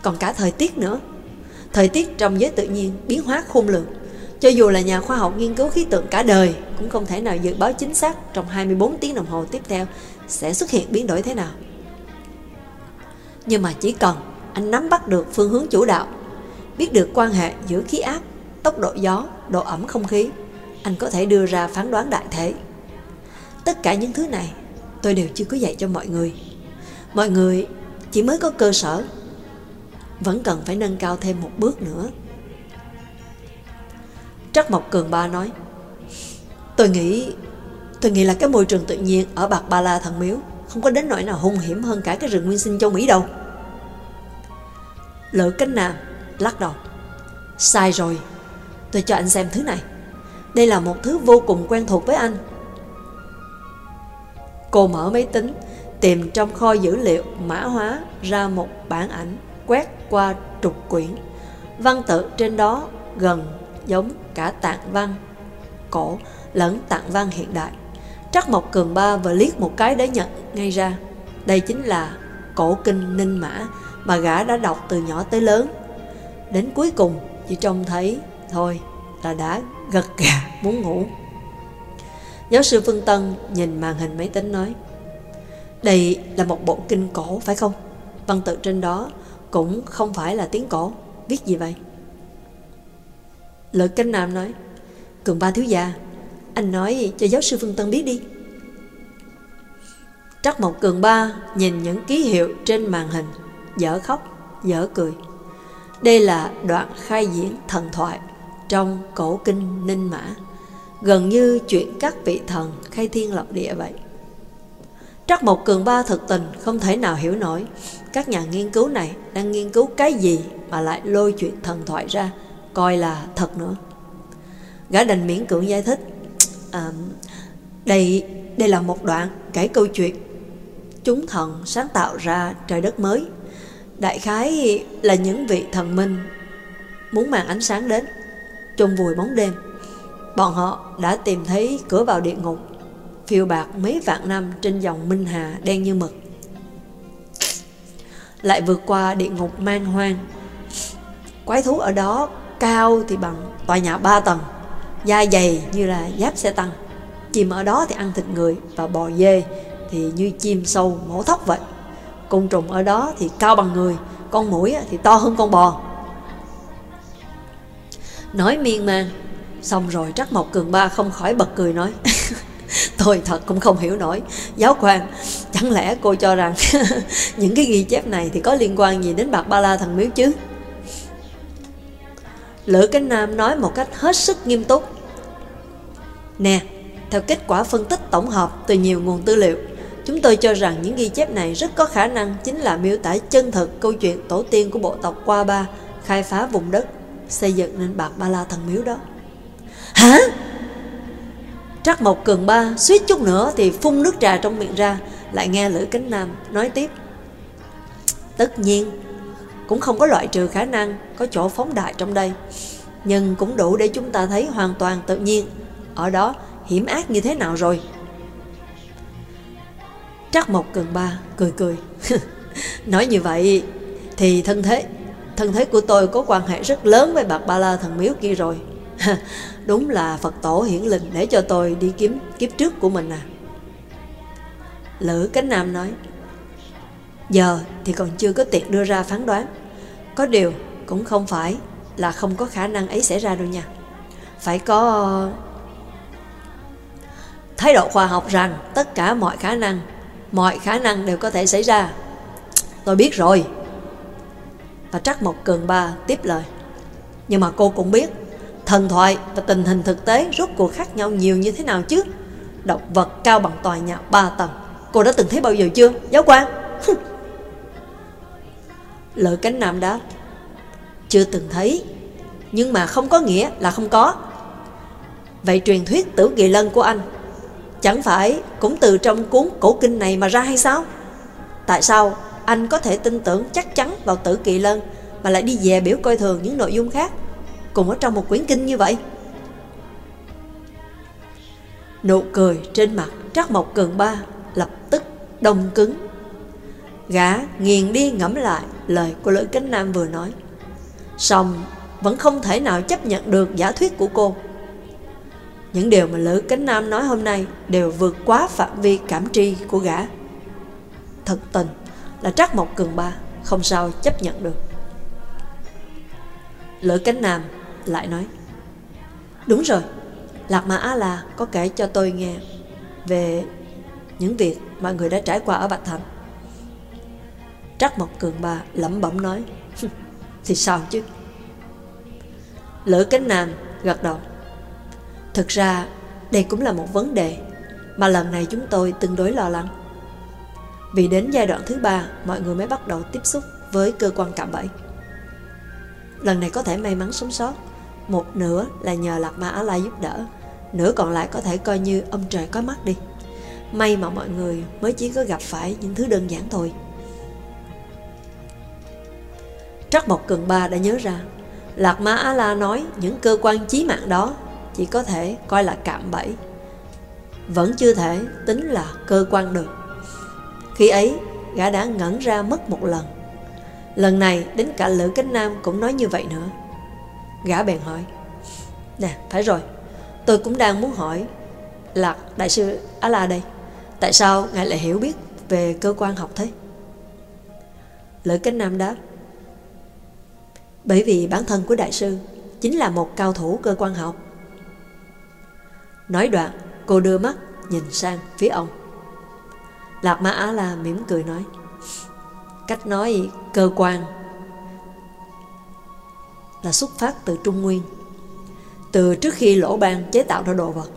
Còn cả thời tiết nữa. Thời tiết trong giới tự nhiên biến hóa khôn lường. Cho dù là nhà khoa học nghiên cứu khí tượng cả đời Cũng không thể nào dự báo chính xác trong 24 tiếng đồng hồ tiếp theo Sẽ xuất hiện biến đổi thế nào. Nhưng mà chỉ cần anh nắm bắt được phương hướng chủ đạo Biết được quan hệ giữa khí áp, tốc độ gió, độ ẩm không khí Anh có thể đưa ra phán đoán đại thể Tất cả những thứ này tôi đều chưa có dạy cho mọi người Mọi người chỉ mới có cơ sở vẫn cần phải nâng cao thêm một bước nữa. Trắc Mộc Cường Ba nói, Tôi nghĩ, tôi nghĩ là cái môi trường tự nhiên ở Bạc Ba La Thần Miếu không có đến nỗi nào hung hiểm hơn cả cái rừng nguyên sinh châu Mỹ đâu. Lỡ cánh nam, lắc đầu. Sai rồi, tôi cho anh xem thứ này. Đây là một thứ vô cùng quen thuộc với anh. Cô mở máy tính, tìm trong kho dữ liệu mã hóa ra một bản ảnh quét qua trục quyển. Văn tự trên đó gần giống cả tạng văn cổ lẫn tạng văn hiện đại. Trắc Mộc Cường Ba vừa liếc một cái để nhận ngay ra. Đây chính là cổ kinh ninh mã mà gã đã đọc từ nhỏ tới lớn. Đến cuối cùng, chỉ trông thấy, thôi là đã gật gà muốn ngủ. Giáo sư Phương Tân nhìn màn hình máy tính nói, Đây là một bộ kinh cổ, phải không? Văn tự trên đó cũng không phải là tiếng cổ, Viết gì vậy Lợi Kinh nam nói, Cường ba thiếu gia anh nói cho giáo sư Phương Tân biết đi Trắc Mộc Cường Ba nhìn những ký hiệu trên màn hình Dở khóc, dở cười Đây là đoạn khai diễn thần thoại Trong cổ kinh Ninh Mã Gần như chuyện các vị thần khai thiên lập địa vậy Trắc Mộc Cường Ba thực tình không thể nào hiểu nổi các nhà nghiên cứu này đang nghiên cứu cái gì mà lại lôi chuyện thần thoại ra, coi là thật nữa. Gã đành miễn cưỡng giải thích. À, đây, đây là một đoạn kể câu chuyện. Chúng thần sáng tạo ra trời đất mới. Đại khái là những vị thần minh muốn mang ánh sáng đến, chôn vùi bóng đêm. Bọn họ đã tìm thấy cửa vào địa ngục phiêu bạc mấy vạn năm trên dòng Minh Hà đen như mực. Lại vượt qua địa ngục man hoang. Quái thú ở đó cao thì bằng tòa nhà ba tầng, da dày như là giáp xe tăng. Chim ở đó thì ăn thịt người và bò dê thì như chim sâu mổ thóc vậy. Côn trùng ở đó thì cao bằng người, con mũi thì to hơn con bò. Nói miên man, xong rồi Trắc Mộc Cường Ba không khỏi bật cười nói Tôi thật cũng không hiểu nổi Giáo quan Chẳng lẽ cô cho rằng Những cái ghi chép này thì có liên quan gì đến bạc ba la thần miếu chứ Lữ Cánh Nam nói một cách hết sức nghiêm túc Nè Theo kết quả phân tích tổng hợp từ nhiều nguồn tư liệu Chúng tôi cho rằng những ghi chép này rất có khả năng chính là miêu tả chân thực câu chuyện tổ tiên của bộ tộc Qua Ba khai phá vùng đất, xây dựng nên bạc Ba La thần miếu đó. Hả? Trắc Mộc Cường Ba suýt chút nữa thì phun nước trà trong miệng ra, lại nghe Lữ Cánh Nam nói tiếp. Tất nhiên, cũng không có loại trừ khả năng có chỗ phóng đại trong đây, nhưng cũng đủ để chúng ta thấy hoàn toàn tự nhiên. Ở đó hiểm ác như thế nào rồi? Trắc Mộc Cường Ba cười cười. Nói như vậy thì thân thế thân thế của tôi có quan hệ rất lớn với bạc Ba La thần miếu kia rồi. Đúng là Phật tổ hiển linh để cho tôi đi kiếm kiếp trước của mình à. Lữ Cánh Nam nói Giờ thì còn chưa có tiện đưa ra phán đoán Có điều cũng không phải là không có khả năng ấy xảy ra đâu nha Phải có thái độ khoa học rằng tất cả mọi khả năng mọi khả năng đều có thể xảy ra. Tôi biết rồi. Và Trắc một Cường Ba tiếp lời. Nhưng mà cô cũng biết, thần thoại và tình hình thực tế rốt cuộc khác nhau nhiều như thế nào chứ. Động vật cao bằng tòa nhà ba tầng. Cô đã từng thấy bao giờ chưa, giáo quan? Lợi cánh nam đáp. Chưa từng thấy, nhưng mà không có nghĩa là không có. Vậy truyền thuyết tử kỳ lân của anh Chẳng phải cũng từ trong cuốn cổ kinh này mà ra hay sao? Tại sao anh có thể tin tưởng chắc chắn vào tử kỳ lân mà lại đi về biểu coi thường những nội dung khác cùng ở trong một quyển kinh như vậy? Nụ cười trên mặt Trắc Mộc Cường Ba lập tức đông cứng. Gã nghiền đi ngẫm lại lời của Lữ Cánh Nam vừa nói. Xong vẫn không thể nào chấp nhận được giả thuyết của cô. Những điều mà Lữ Cánh Nam nói hôm nay đều vượt quá phạm vi cảm tri của gã. Thật tình là Trắc Mộc Cường Ba không sao chấp nhận được. Lữ Cánh Nam lại nói Đúng rồi, Lạc Mã A-La có kể cho tôi nghe về những việc mọi người đã trải qua ở Bạch Thành. Trắc Mộc Cường Ba lẩm bẩm nói Thì sao chứ? Lữ Cánh Nam gật đầu Thực ra đây cũng là một vấn đề mà lần này chúng tôi tương đối lo lắng. Vì đến giai đoạn thứ ba mọi người mới bắt đầu tiếp xúc với cơ quan cạm bẫy. Lần này có thể may mắn sống sót, một nửa là nhờ Lạc Ma Á Lai giúp đỡ, nửa còn lại có thể coi như ông trời có mắt đi. May mà mọi người mới chỉ có gặp phải những thứ đơn giản thôi. Trắc Mộc Cường Ba đã nhớ ra, Lạc Ma Á La nói những cơ quan chí mạng đó chỉ có thể coi là cạm bẫy vẫn chưa thể tính là cơ quan được. Khi ấy gã đã ngẩn ra mất một lần. Lần này đến cả lữ cánh nam cũng nói như vậy nữa. Gã bèn hỏi nè phải rồi tôi cũng đang muốn hỏi lạc đại sư á la đây tại sao ngài lại hiểu biết về cơ quan học thế? Lữ cánh nam đáp bởi vì bản thân của đại sư chính là một cao thủ cơ quan học Nói đoạn, cô đưa mắt nhìn sang phía ông. Lạc Ma Á La mỉm cười nói, cách nói cơ quan là xuất phát từ Trung Nguyên. Từ trước khi lỗ ban chế tạo ra đồ vật,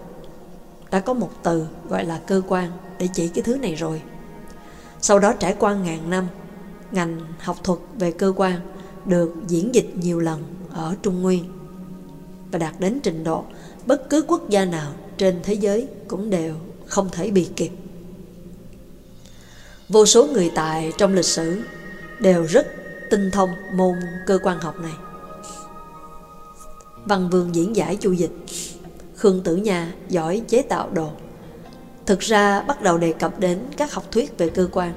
đã có một từ gọi là cơ quan để chỉ cái thứ này rồi. Sau đó trải qua ngàn năm, ngành học thuật về cơ quan được diễn dịch nhiều lần ở Trung Nguyên và đạt đến trình độ bất cứ quốc gia nào trên thế giới cũng đều không thể bị kịp. Vô số người tài trong lịch sử đều rất tinh thông môn cơ quan học này. Văn Vương diễn giải chu dịch, Khương Tử Nha giỏi chế tạo đồ. Thực ra bắt đầu đề cập đến các học thuyết về cơ quan.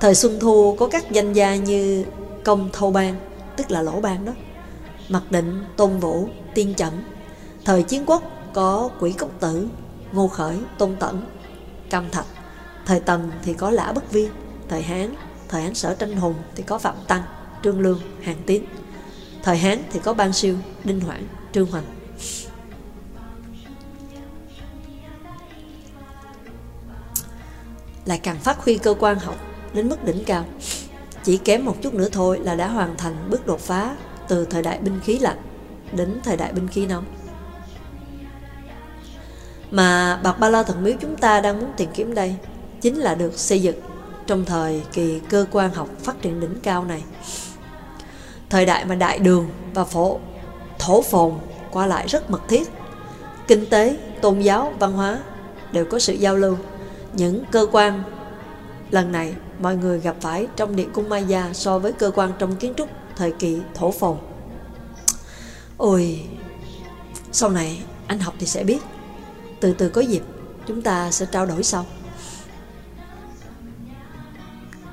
Thời Xuân Thu có các danh gia như Công Thâu Ban, tức là Lỗ Ban đó, Mặc Định, Tôn Vũ, Tiên Chẩn, Thời chiến quốc có quỷ cốc tử, ngô khởi, tôn tẩn, cam thạch. Thời tần thì có lã bất viên, thời Hán, thời Hán sở tranh hùng thì có phạm tăng, trương lương, hàng tín. Thời Hán thì có ban siêu, đinh hoảng, trương hoành. lại càng phát huy cơ quan học đến mức đỉnh cao. Chỉ kém một chút nữa thôi là đã hoàn thành bước đột phá từ thời đại binh khí lạnh đến thời đại binh khí nóng. Mà Bạc Ba La Thần Miếu chúng ta đang muốn tìm kiếm đây chính là được xây dựng trong thời kỳ cơ quan học phát triển đỉnh cao này. Thời đại mà đại đường và phổ thổ phồn qua lại rất mật thiết. Kinh tế, tôn giáo, văn hóa đều có sự giao lưu. Những cơ quan lần này mọi người gặp phải trong điện cung Maya so với cơ quan trong kiến trúc thời kỳ thổ phồn. Ôi, sau này anh học thì sẽ biết. Từ từ có dịp, chúng ta sẽ trao đổi sau.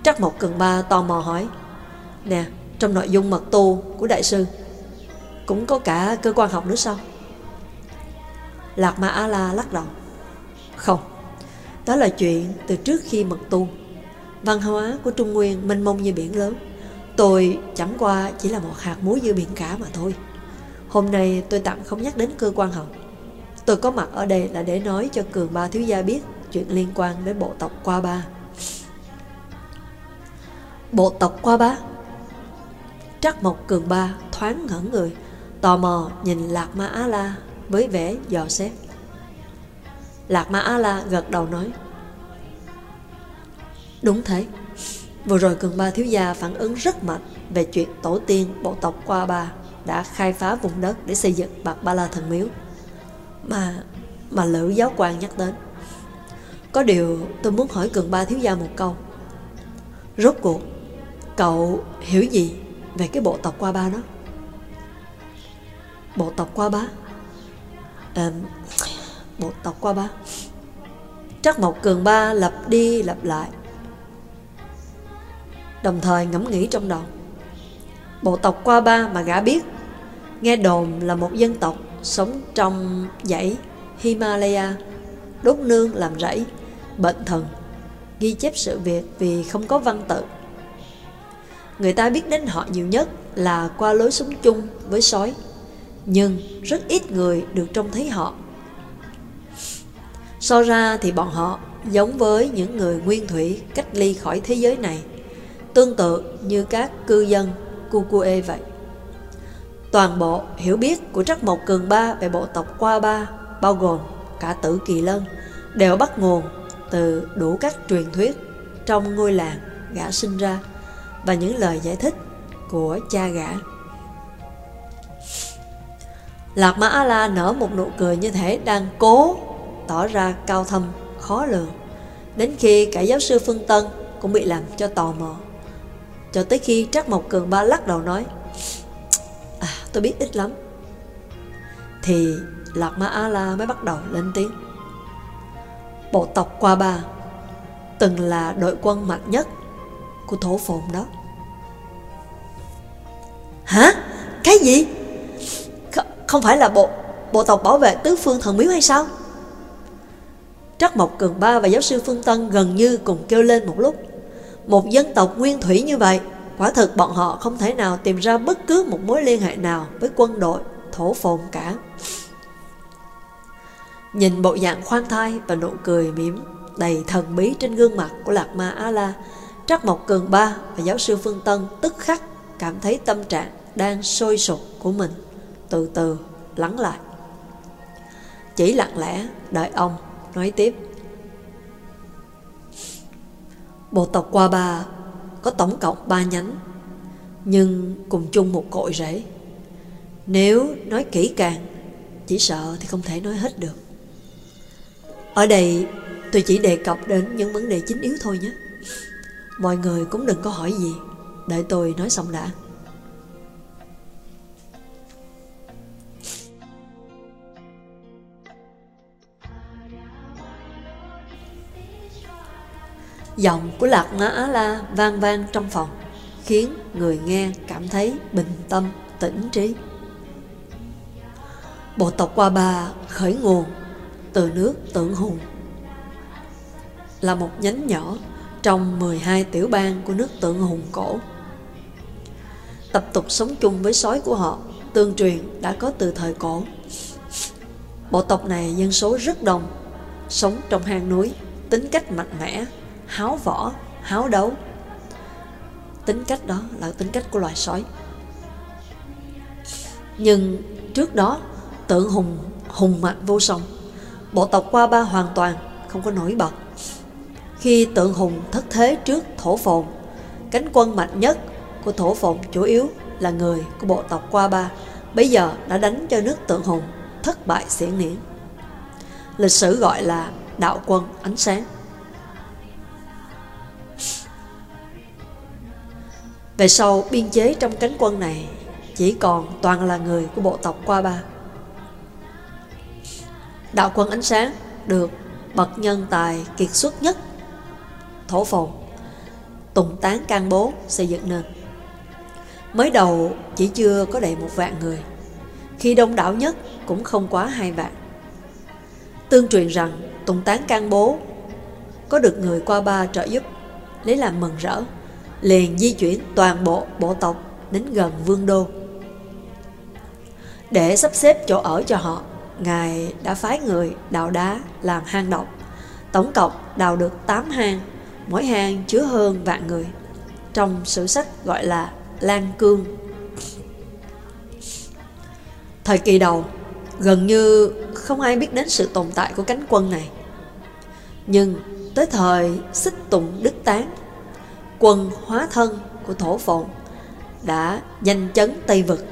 Trắc Mộc cần Ba tò mò hỏi Nè, trong nội dung mật tu của đại sư Cũng có cả cơ quan học nữa sao? Lạc Ma A-la lắc đầu Không, đó là chuyện từ trước khi mật tu Văn hóa của Trung Nguyên mênh mông như biển lớn. Tôi chẳng qua chỉ là một hạt muối giữa biển cả mà thôi. Hôm nay tôi tạm không nhắc đến cơ quan học. Tôi có mặt ở đây là để nói cho Cường Ba Thiếu Gia biết Chuyện liên quan đến bộ tộc Qua Ba. Bộ tộc Qua Ba? Trắc Mộc Cường Ba thoáng ngẩn người, Tò mò nhìn Lạc Ma Á La với vẻ dò xét. Lạc Ma Á La gật đầu nói Đúng thế. Vừa rồi Cường Ba Thiếu Gia phản ứng rất mạnh Về chuyện tổ tiên bộ tộc Qua Ba Đã khai phá vùng đất để xây dựng Bạc Ba La Thần Miếu. Mà mà lữ giáo quan nhắc đến. Có điều tôi muốn hỏi Cường Ba Thiếu Gia một câu. Rốt cuộc Cậu hiểu gì về cái bộ tộc Qua Ba đó? Bộ tộc Qua Ba? À, bộ tộc Qua Ba. Trắc Mộc Cường Ba lặp đi lặp lại. Đồng thời ngẫm nghĩ trong đầu. Bộ tộc Qua Ba mà gã biết, Nghe đồn là một dân tộc Sống trong dãy Himalaya, Đốt nương làm rẫy, Bệnh thần, Ghi chép sự việc vì không có văn tự. Người ta biết đến họ nhiều nhất là qua lối sống chung với sói, Nhưng rất ít người được trông thấy họ. So ra thì bọn họ giống với những người nguyên thủy cách ly khỏi thế giới này. Tương tự như các cư dân Kukue vậy Toàn bộ hiểu biết của Trắc Mộc Cường Ba về bộ tộc Qua Ba Bao gồm cả tử Kỳ Lân Đều bắt nguồn từ đủ các truyền thuyết Trong ngôi làng gã sinh ra Và những lời giải thích của cha gã Lạc Mã A-la nở một nụ cười như thể đang cố tỏ ra cao thâm, khó lường. Đến khi cả giáo sư Phương Tân cũng bị làm cho tò mò. Cho tới khi Trác Mộc Cường Ba lắc đầu nói À tôi biết ít lắm Thì Lạc Ma A-la mới bắt đầu lên tiếng Bộ tộc Qua Ba Từng là đội quân mạnh nhất Của thổ phồn đó Hả? Cái gì? Không phải là bộ bộ tộc bảo vệ tứ phương thần miếu hay sao? Trắc Mộc Cường Ba và giáo sư Phương Tân gần như cùng kêu lên một lúc một dân tộc nguyên thủy như vậy, quả thực bọn họ không thể nào tìm ra bất cứ một mối liên hệ nào với quân đội thổ phồn cả. Nhìn bộ dạng khoan thai và nụ cười mỉm đầy thần bí trên gương mặt của Lạc Ma A-la, Trắc Mộc Cường Ba và giáo sư Phương Tân tức khắc cảm thấy tâm trạng đang sôi sục của mình từ từ lắng lại. Chỉ lặng lẽ đợi ông nói tiếp. Bộ tộc Qua Ba có tổng cộng 3 nhánh, nhưng cùng chung một cội rễ. Nếu nói kỹ càng, chỉ sợ thì không thể nói hết được. Ở đây tôi chỉ đề cập đến những vấn đề chính yếu thôi nhé. Mọi người cũng đừng có hỏi gì, đợi tôi nói xong đã. Giọng của Lạc ngã Á La vang vang trong phòng, khiến người nghe cảm thấy bình tâm, tỉnh trí. Bộ tộc Qua Ba khởi nguồn từ nước Tượng Hùng là một nhánh nhỏ trong 12 tiểu bang của nước Tượng Hùng cổ. Tập tục sống chung với sói của họ tương truyền đã có từ thời cổ. Bộ tộc này dân số rất đông, sống trong hang núi, tính cách mạnh mẽ, háo võ, háo đấu. Tính cách đó là tính cách của loài sói. Nhưng trước đó, tượng hùng hùng mạnh vô song, bộ tộc qua ba hoàn toàn không có nổi bật. Khi tượng hùng thất thế trước thổ phồn, cánh quân mạnh nhất của thổ phồn chủ yếu là người của bộ tộc qua ba, bây giờ đã đánh cho nước tượng hùng thất bại xiển niễn. Lịch sử gọi là đạo quân ánh sáng. Về sau, biên chế trong cánh quân này chỉ còn toàn là người của bộ tộc qua ba. Đạo quân ánh sáng được bậc nhân tài kiệt xuất nhất thổ phồn tùng tán can bố xây dựng nên. Mới đầu chỉ chưa có đầy một vạn người khi đông đảo nhất cũng không quá hai vạn. Tương truyền rằng tùng tán can bố có được người qua ba trợ giúp lấy làm mừng rỡ liền di chuyển toàn bộ bộ tộc đến gần vương đô để sắp xếp chỗ ở cho họ ngài đã phái người đào đá làm hang động tổng cộng đào được 8 hang mỗi hang chứa hơn vạn người trong sử sách gọi là Lan Cương. Thời kỳ đầu, gần như không ai biết đến sự tồn tại của cánh quân này. Nhưng tới thời xích tụng đức tán, quân hóa thân của thổ phồn đã danh chấn Tây Vực,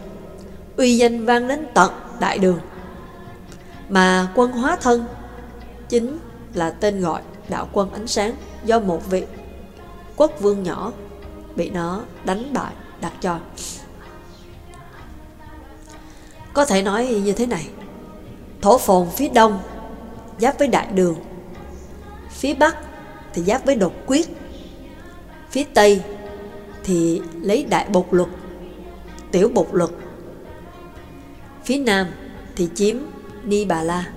uy danh vang đến tận đại đường. Mà quân hóa thân chính là tên gọi đạo quân ánh sáng do một vị quốc vương nhỏ bị nó đánh bại đặt cho. Có thể nói như thế này, thổ phồn phía đông giáp với đại đường, phía bắc thì giáp với đột quyết, phía tây thì lấy đại bột luật, tiểu bột luật, phía nam thì chiếm Ni Bà La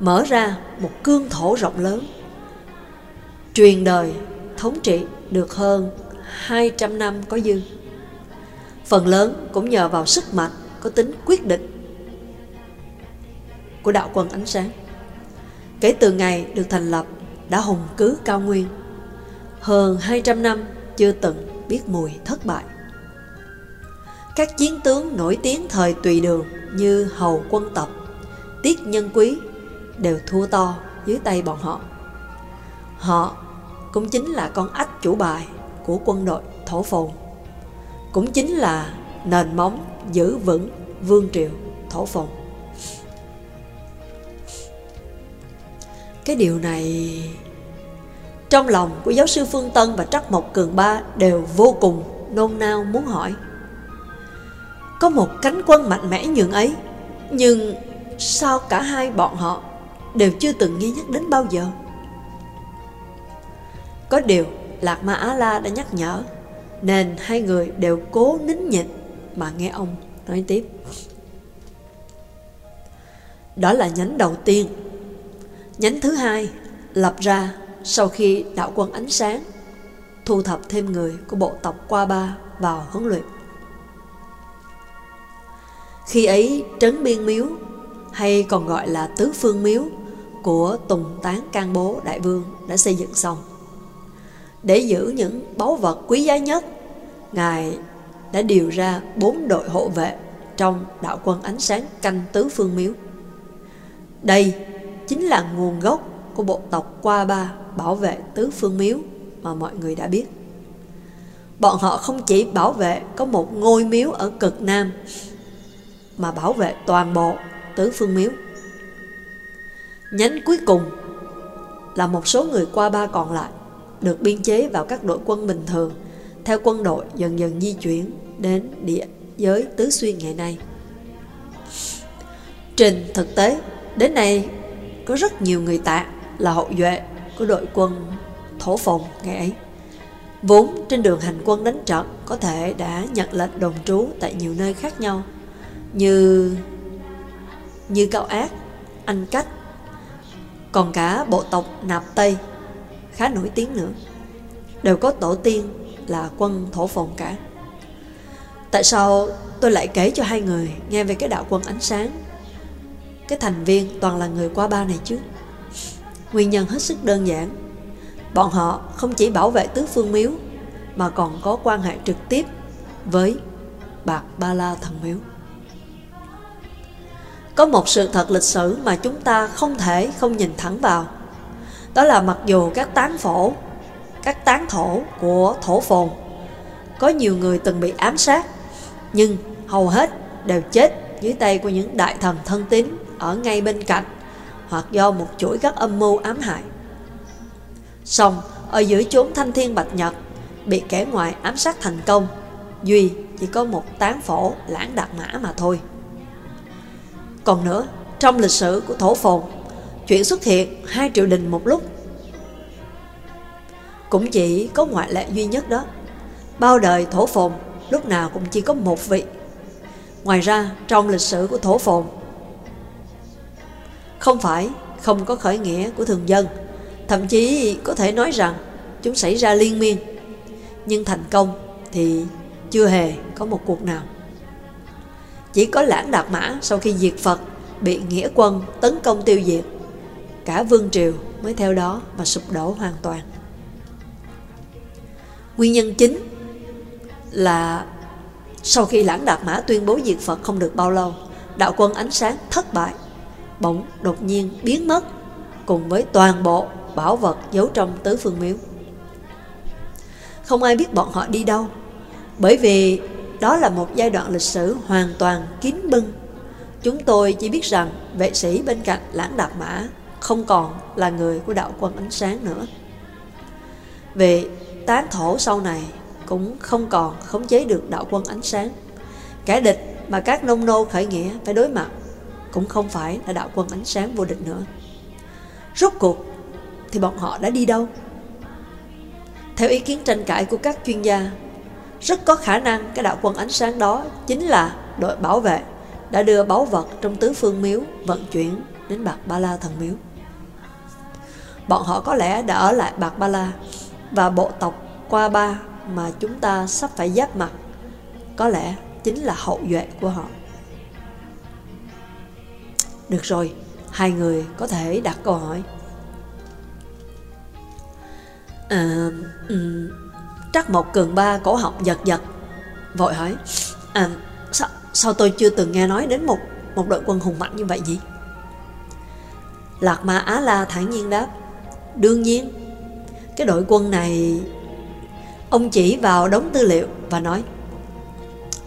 mở ra một cương thổ rộng lớn. Truyền đời thống trị được hơn 200 năm có dư. Phần lớn cũng nhờ vào sức mạnh có tính quyết định của đạo quân ánh sáng. Kể từ ngày được thành lập đã hùng cứ cao nguyên. Hơn 200 năm chưa từng biết mùi thất bại. Các chiến tướng nổi tiếng thời tùy đường như Hầu Quân Tập, Tiết Nhân Quý đều thua to dưới tay bọn họ. Họ cũng chính là con ách chủ bài của quân đội thổ phồn. Cũng chính là nền móng giữ vững vương triều thổ phồn. Cái điều này trong lòng của giáo sư Phương Tân và Trắc Mộc Cường Ba đều vô cùng nôn nao muốn hỏi. Có một cánh quân mạnh mẽ nhường ấy, nhưng sao cả hai bọn họ đều chưa từng nghe nhắc đến bao giờ. Có điều, Lạc Ma Á La đã nhắc nhở, nên hai người đều cố nín nhịn mà nghe ông nói tiếp. Đó là nhánh đầu tiên. Nhánh thứ hai lập ra sau khi đạo quân ánh sáng thu thập thêm người của bộ tộc qua ba vào huấn luyện. Khi ấy trấn biên miếu hay còn gọi là tứ phương miếu của Tùng Tán Can Bố Đại Vương đã xây dựng xong. Để giữ những báu vật quý giá nhất, Ngài đã điều ra bốn đội hộ vệ trong đạo quân ánh sáng canh tứ phương miếu. Đây chính là nguồn gốc của bộ tộc Qua Ba bảo vệ tứ phương miếu mà mọi người đã biết. Bọn họ không chỉ bảo vệ có một ngôi miếu ở cực Nam, mà bảo vệ toàn bộ tứ phương miếu. Nhánh cuối cùng là một số người qua ba còn lại được biên chế vào các đội quân bình thường theo quân đội dần dần di chuyển đến địa giới Tứ Xuyên ngày nay. Trên thực tế, đến nay có rất nhiều người tạ là hậu duệ của đội quân thổ phồn ngày ấy. Vốn trên đường hành quân đánh trận có thể đã nhận lệnh đồn trú tại nhiều nơi khác nhau như như Cao Ác, Anh Cách, còn cả bộ tộc Nạp Tây khá nổi tiếng nữa, đều có tổ tiên là quân thổ phồn cả. Tại sao tôi lại kể cho hai người nghe về cái đạo quân ánh sáng? Cái thành viên toàn là người qua ba này chứ. Nguyên nhân hết sức đơn giản. bọn họ không chỉ bảo vệ tứ phương miếu mà còn có quan hệ trực tiếp với Bạc Ba La Thần Miếu. Có một sự thật lịch sử mà chúng ta không thể không nhìn thẳng vào. Đó là mặc dù các tán phổ, các tán thổ của thổ phồn có nhiều người từng bị ám sát, nhưng hầu hết đều chết dưới tay của những đại thần thân tín ở ngay bên cạnh hoặc do một chuỗi các âm mưu ám hại. Xong, ở giữa chốn thanh thiên bạch nhật, bị kẻ ngoài ám sát thành công, Duy chỉ có một tán phổ lãng đạt mã mà thôi. Còn nữa, trong lịch sử của thổ phồn, chuyện xuất hiện hai triệu đình một lúc. Cũng chỉ có ngoại lệ duy nhất đó. Bao đời thổ phồn lúc nào cũng chỉ có một vị. Ngoài ra, trong lịch sử của thổ phồn, không phải không có khởi nghĩa của thường dân, thậm chí có thể nói rằng chúng xảy ra liên miên. Nhưng thành công thì chưa hề có một cuộc nào. Chỉ có lãng đạt mã sau khi diệt Phật bị nghĩa quân tấn công tiêu diệt, cả vương triều mới theo đó mà sụp đổ hoàn toàn. Nguyên nhân chính là sau khi lãng đạt mã tuyên bố diệt Phật không được bao lâu, đạo quân ánh sáng thất bại, bỗng đột nhiên biến mất cùng với toàn bộ bảo vật giấu trong tứ phương miếu. Không ai biết bọn họ đi đâu, bởi vì đó là một giai đoạn lịch sử hoàn toàn kín bưng. Chúng tôi chỉ biết rằng vệ sĩ bên cạnh lãng đạp mã không còn là người của đạo quân ánh sáng nữa. Về tán thổ sau này cũng không còn khống chế được đạo quân ánh sáng. Kẻ địch mà các nông nô khởi nghĩa phải đối mặt cũng không phải là đạo quân ánh sáng vô địch nữa. Rốt cuộc thì bọn họ đã đi đâu? Theo ý kiến tranh cãi của các chuyên gia, rất có khả năng cái đạo quân ánh sáng đó chính là đội bảo vệ đã đưa báu vật trong tứ phương miếu vận chuyển đến Bạc Ba La thần miếu. Bọn họ có lẽ đã ở lại Bạc Ba La và bộ tộc qua ba mà chúng ta sắp phải giáp mặt có lẽ chính là hậu duệ của họ. Được rồi, hai người có thể đặt câu hỏi. À, um, Trắc một cường ba cổ họng giật giật Vội hỏi À sao, sao tôi chưa từng nghe nói đến một một đội quân hùng mạnh như vậy nhỉ Lạc Ma Á La thản nhiên đáp Đương nhiên Cái đội quân này Ông chỉ vào đống tư liệu và nói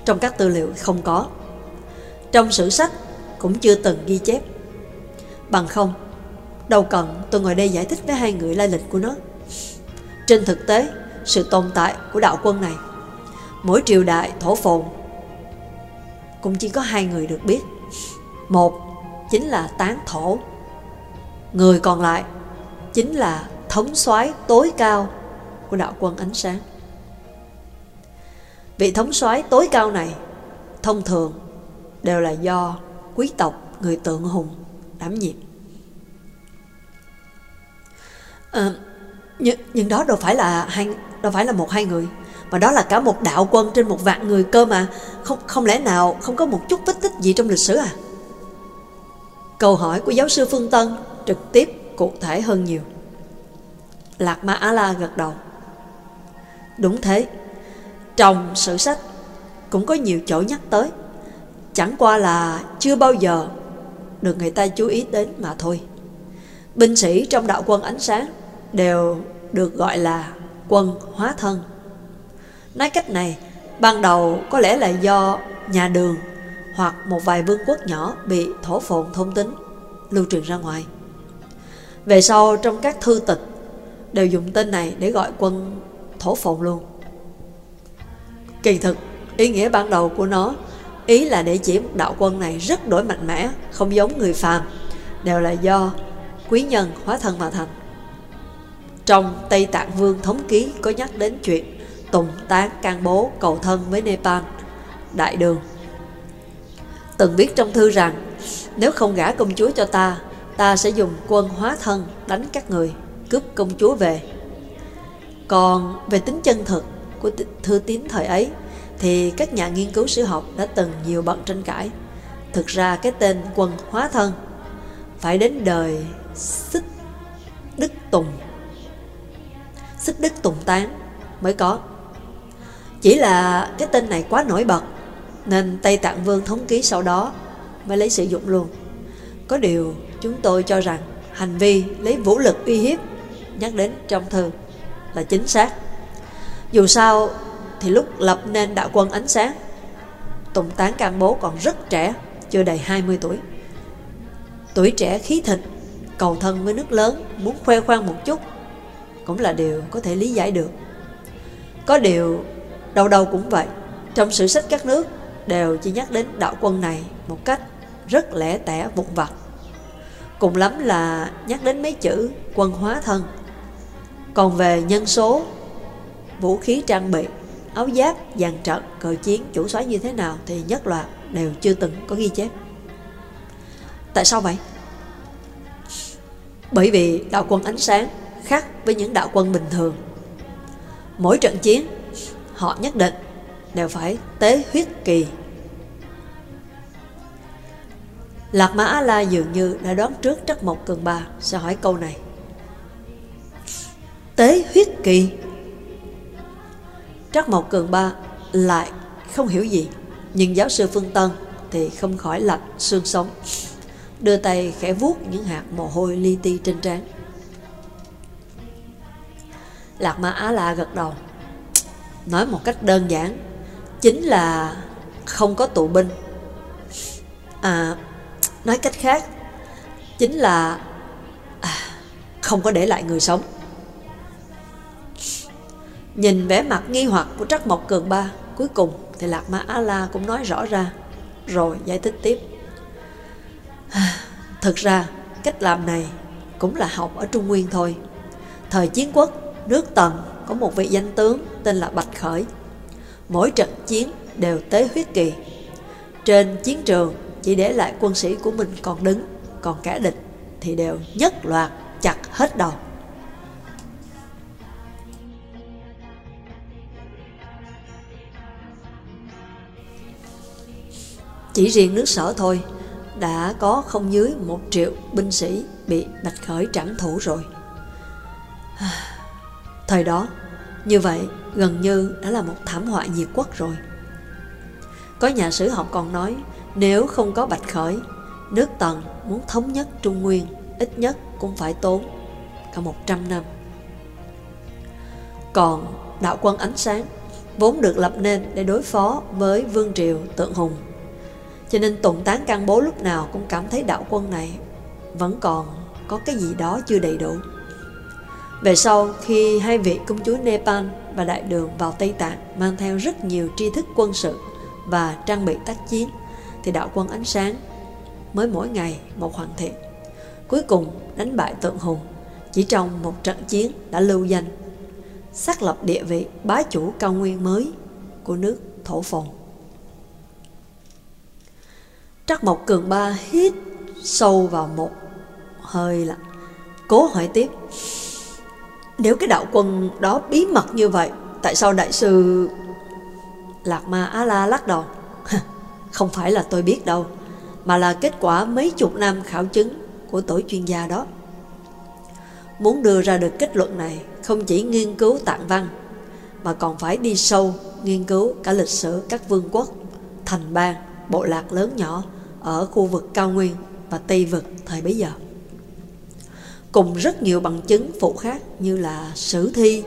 Trong các tư liệu không có Trong sử sách cũng chưa từng ghi chép Bằng không Đâu cần tôi ngồi đây giải thích với hai người lai lịch của nó Trên thực tế sự tồn tại của đạo quân này. Mỗi triều đại thổ phồn cũng chỉ có hai người được biết. Một chính là tán thổ, người còn lại chính là thống soái tối cao của đạo quân ánh sáng. Vị thống soái tối cao này thông thường đều là do quý tộc người tượng hùng đảm nhiệm. Ờ, à, nhưng, nhưng đó đâu phải là hai đâu phải là một hai người mà đó là cả một đạo quân trên một vạn người cơ mà. Không không lẽ nào không có một chút vết tích gì trong lịch sử à? Câu hỏi của giáo sư phương tân trực tiếp cụ thể hơn nhiều. Lạc ma á la gật đầu. Đúng thế trong sử sách cũng có nhiều chỗ nhắc tới chẳng qua là chưa bao giờ được người ta chú ý đến mà thôi binh sĩ trong đạo quân ánh sáng đều được gọi là quân hóa thân. Nói cách này, ban đầu có lẽ là do nhà đường hoặc một vài vương quốc nhỏ bị thổ phồn thông tính lưu truyền ra ngoài. Về sau trong các thư tịch đều dùng tên này để gọi quân thổ phồn luôn. Kỳ thực, ý nghĩa ban đầu của nó ý là để chỉ một đạo quân này rất đổi mạnh mẽ, không giống người phàm, đều là do quý nhân hóa thân mà thành. Trong Tây Tạng Vương Thống Ký có nhắc đến chuyện Tùng Tán can bố cầu thân với Nepal, Đại Đường. Từng viết trong thư rằng nếu không gả công chúa cho ta, ta sẽ dùng quân hóa thân đánh các người, cướp công chúa về. Còn về tính chân thực của thư tín thời ấy, thì các nhà nghiên cứu sử học đã từng nhiều bận tranh cãi. Thực ra cái tên quân hóa thân phải đến đời Xích Đức Tùng xích đức tùng tán mới có. Chỉ là cái tên này quá nổi bật, nên Tây Tạng Vương thống ký sau đó mới lấy sử dụng luôn. Có điều chúng tôi cho rằng hành vi lấy vũ lực uy hiếp nhắc đến trong thư là chính xác. Dù sao thì lúc lập nên đạo quân ánh sáng, Tùng Tán Can Bố còn rất trẻ, chưa đầy 20 tuổi. Tuổi trẻ khí thịnh, cầu thân với nước lớn, muốn khoe khoang một chút, cũng là điều có thể lý giải được. Có điều, đầu đầu cũng vậy, trong sử sách các nước đều chỉ nhắc đến đạo quân này một cách rất lẻ tẻ vụn vặt. Cùng lắm là nhắc đến mấy chữ quân hóa thân. Còn về nhân số, vũ khí trang bị, áo giáp, dàn trận, cờ chiến, chủ soái như thế nào thì nhất loạt đều chưa từng có ghi chép. Tại sao vậy? Bởi vì đạo quân ánh sáng khác với những đạo quân bình thường. Mỗi trận chiến, họ nhất định đều phải tế huyết kỳ. Lạc Mã A-La dường như đã đoán trước Trắc Mộc Cường Ba sẽ hỏi câu này. Tế huyết kỳ? Trắc Mộc Cường Ba lại không hiểu gì, nhưng giáo sư Phương Tân thì không khỏi lạnh xương sống, đưa tay khẽ vuốt những hạt mồ hôi li ti trên trán. Lạc Ma Á La gật đầu, nói một cách đơn giản, chính là không có tù binh. À, nói cách khác, chính là à, không có để lại người sống. Nhìn vẻ mặt nghi hoặc của Trắc Mộc Cường Ba, Cuối cùng thì Lạc Ma A-La cũng nói rõ ra, Rồi giải thích tiếp. Thực ra, cách làm này cũng là học ở Trung Nguyên thôi. Thời chiến quốc, nước Tần có một vị danh tướng tên là Bạch Khởi. Mỗi trận chiến đều tế huyết kỳ. Trên chiến trường, chỉ để lại quân sĩ của mình còn đứng, Còn kẻ địch thì đều nhất loạt chặt hết đầu. Chỉ riêng nước sở thôi đã có không dưới một triệu binh sĩ bị Bạch Khởi trảm thủ rồi. Thời đó, như vậy gần như đã là một thảm họa diệt quốc rồi. Có nhà sử học còn nói nếu không có Bạch Khởi, nước Tần muốn thống nhất Trung Nguyên ít nhất cũng phải tốn cả 100 năm. Còn đạo quân ánh sáng vốn được lập nên để đối phó với vương triều tượng hùng cho nên Tùng tán căn bố lúc nào cũng cảm thấy đạo quân này vẫn còn có cái gì đó chưa đầy đủ. Về sau, khi hai vị công chúa Nepal và Đại Đường vào Tây Tạng mang theo rất nhiều tri thức quân sự và trang bị tác chiến, thì đạo quân ánh sáng mới mỗi ngày một hoàn thiện. Cuối cùng đánh bại tượng hùng, chỉ trong một trận chiến đã lưu danh, xác lập địa vị bá chủ cao nguyên mới của nước Thổ Phồn. Trắc Mộc Cường Ba hít sâu vào một hơi lạnh Cố hỏi tiếp Nếu cái đạo quân đó bí mật như vậy Tại sao đại sư Lạc Ma Á La lắc đầu? Không phải là tôi biết đâu Mà là kết quả mấy chục năm khảo chứng Của tổ chuyên gia đó. Muốn đưa ra được kết luận này Không chỉ nghiên cứu tạng văn Mà còn phải đi sâu Nghiên cứu cả lịch sử các vương quốc Thành bang, bộ lạc lớn nhỏ ở khu vực cao nguyên và Tây vực thời bấy giờ. Cùng rất nhiều bằng chứng phụ khác như là sử thi,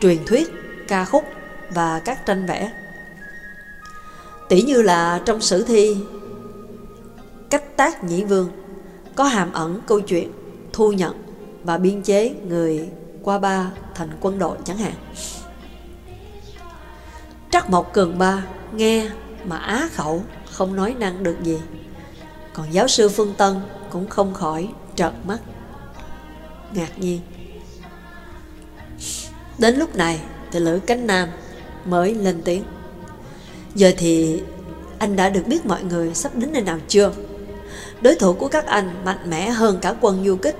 truyền thuyết, ca khúc và các tranh vẽ. Tỷ như là trong sử thi Cách tác nhĩ vương có hàm ẩn câu chuyện thu nhận và biên chế người qua ba thành quân đội chẳng hạn. Trắc Mộc Cường Ba nghe mà á khẩu không nói năng được gì. Còn giáo sư Phương Tân cũng không khỏi trợn mắt. Ngạc nhiên. Đến lúc này, thì Lữ Cánh Nam mới lên tiếng. Giờ thì anh đã được biết mọi người sắp đến nơi nào chưa? Đối thủ của các anh mạnh mẽ hơn cả quân du kích.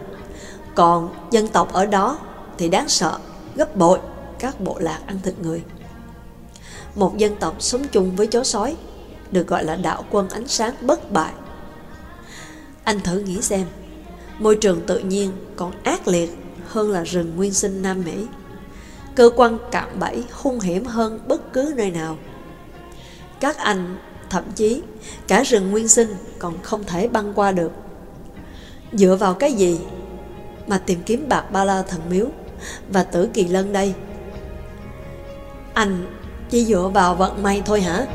Còn dân tộc ở đó thì đáng sợ, gấp bội các bộ lạc ăn thịt người. Một dân tộc sống chung với chó sói, Được gọi là đạo quân ánh sáng bất bại anh thử nghĩ xem, môi trường tự nhiên còn ác liệt hơn là rừng nguyên sinh Nam Mỹ. cơ quan cạm bẫy hung hiểm hơn bất cứ nơi nào. Các anh, thậm chí cả rừng nguyên sinh còn không thể băng qua được. Dựa vào cái gì mà tìm kiếm bạc ba la thần miếu và tử kỳ lân đây? Anh chỉ dựa vào vận may thôi hả?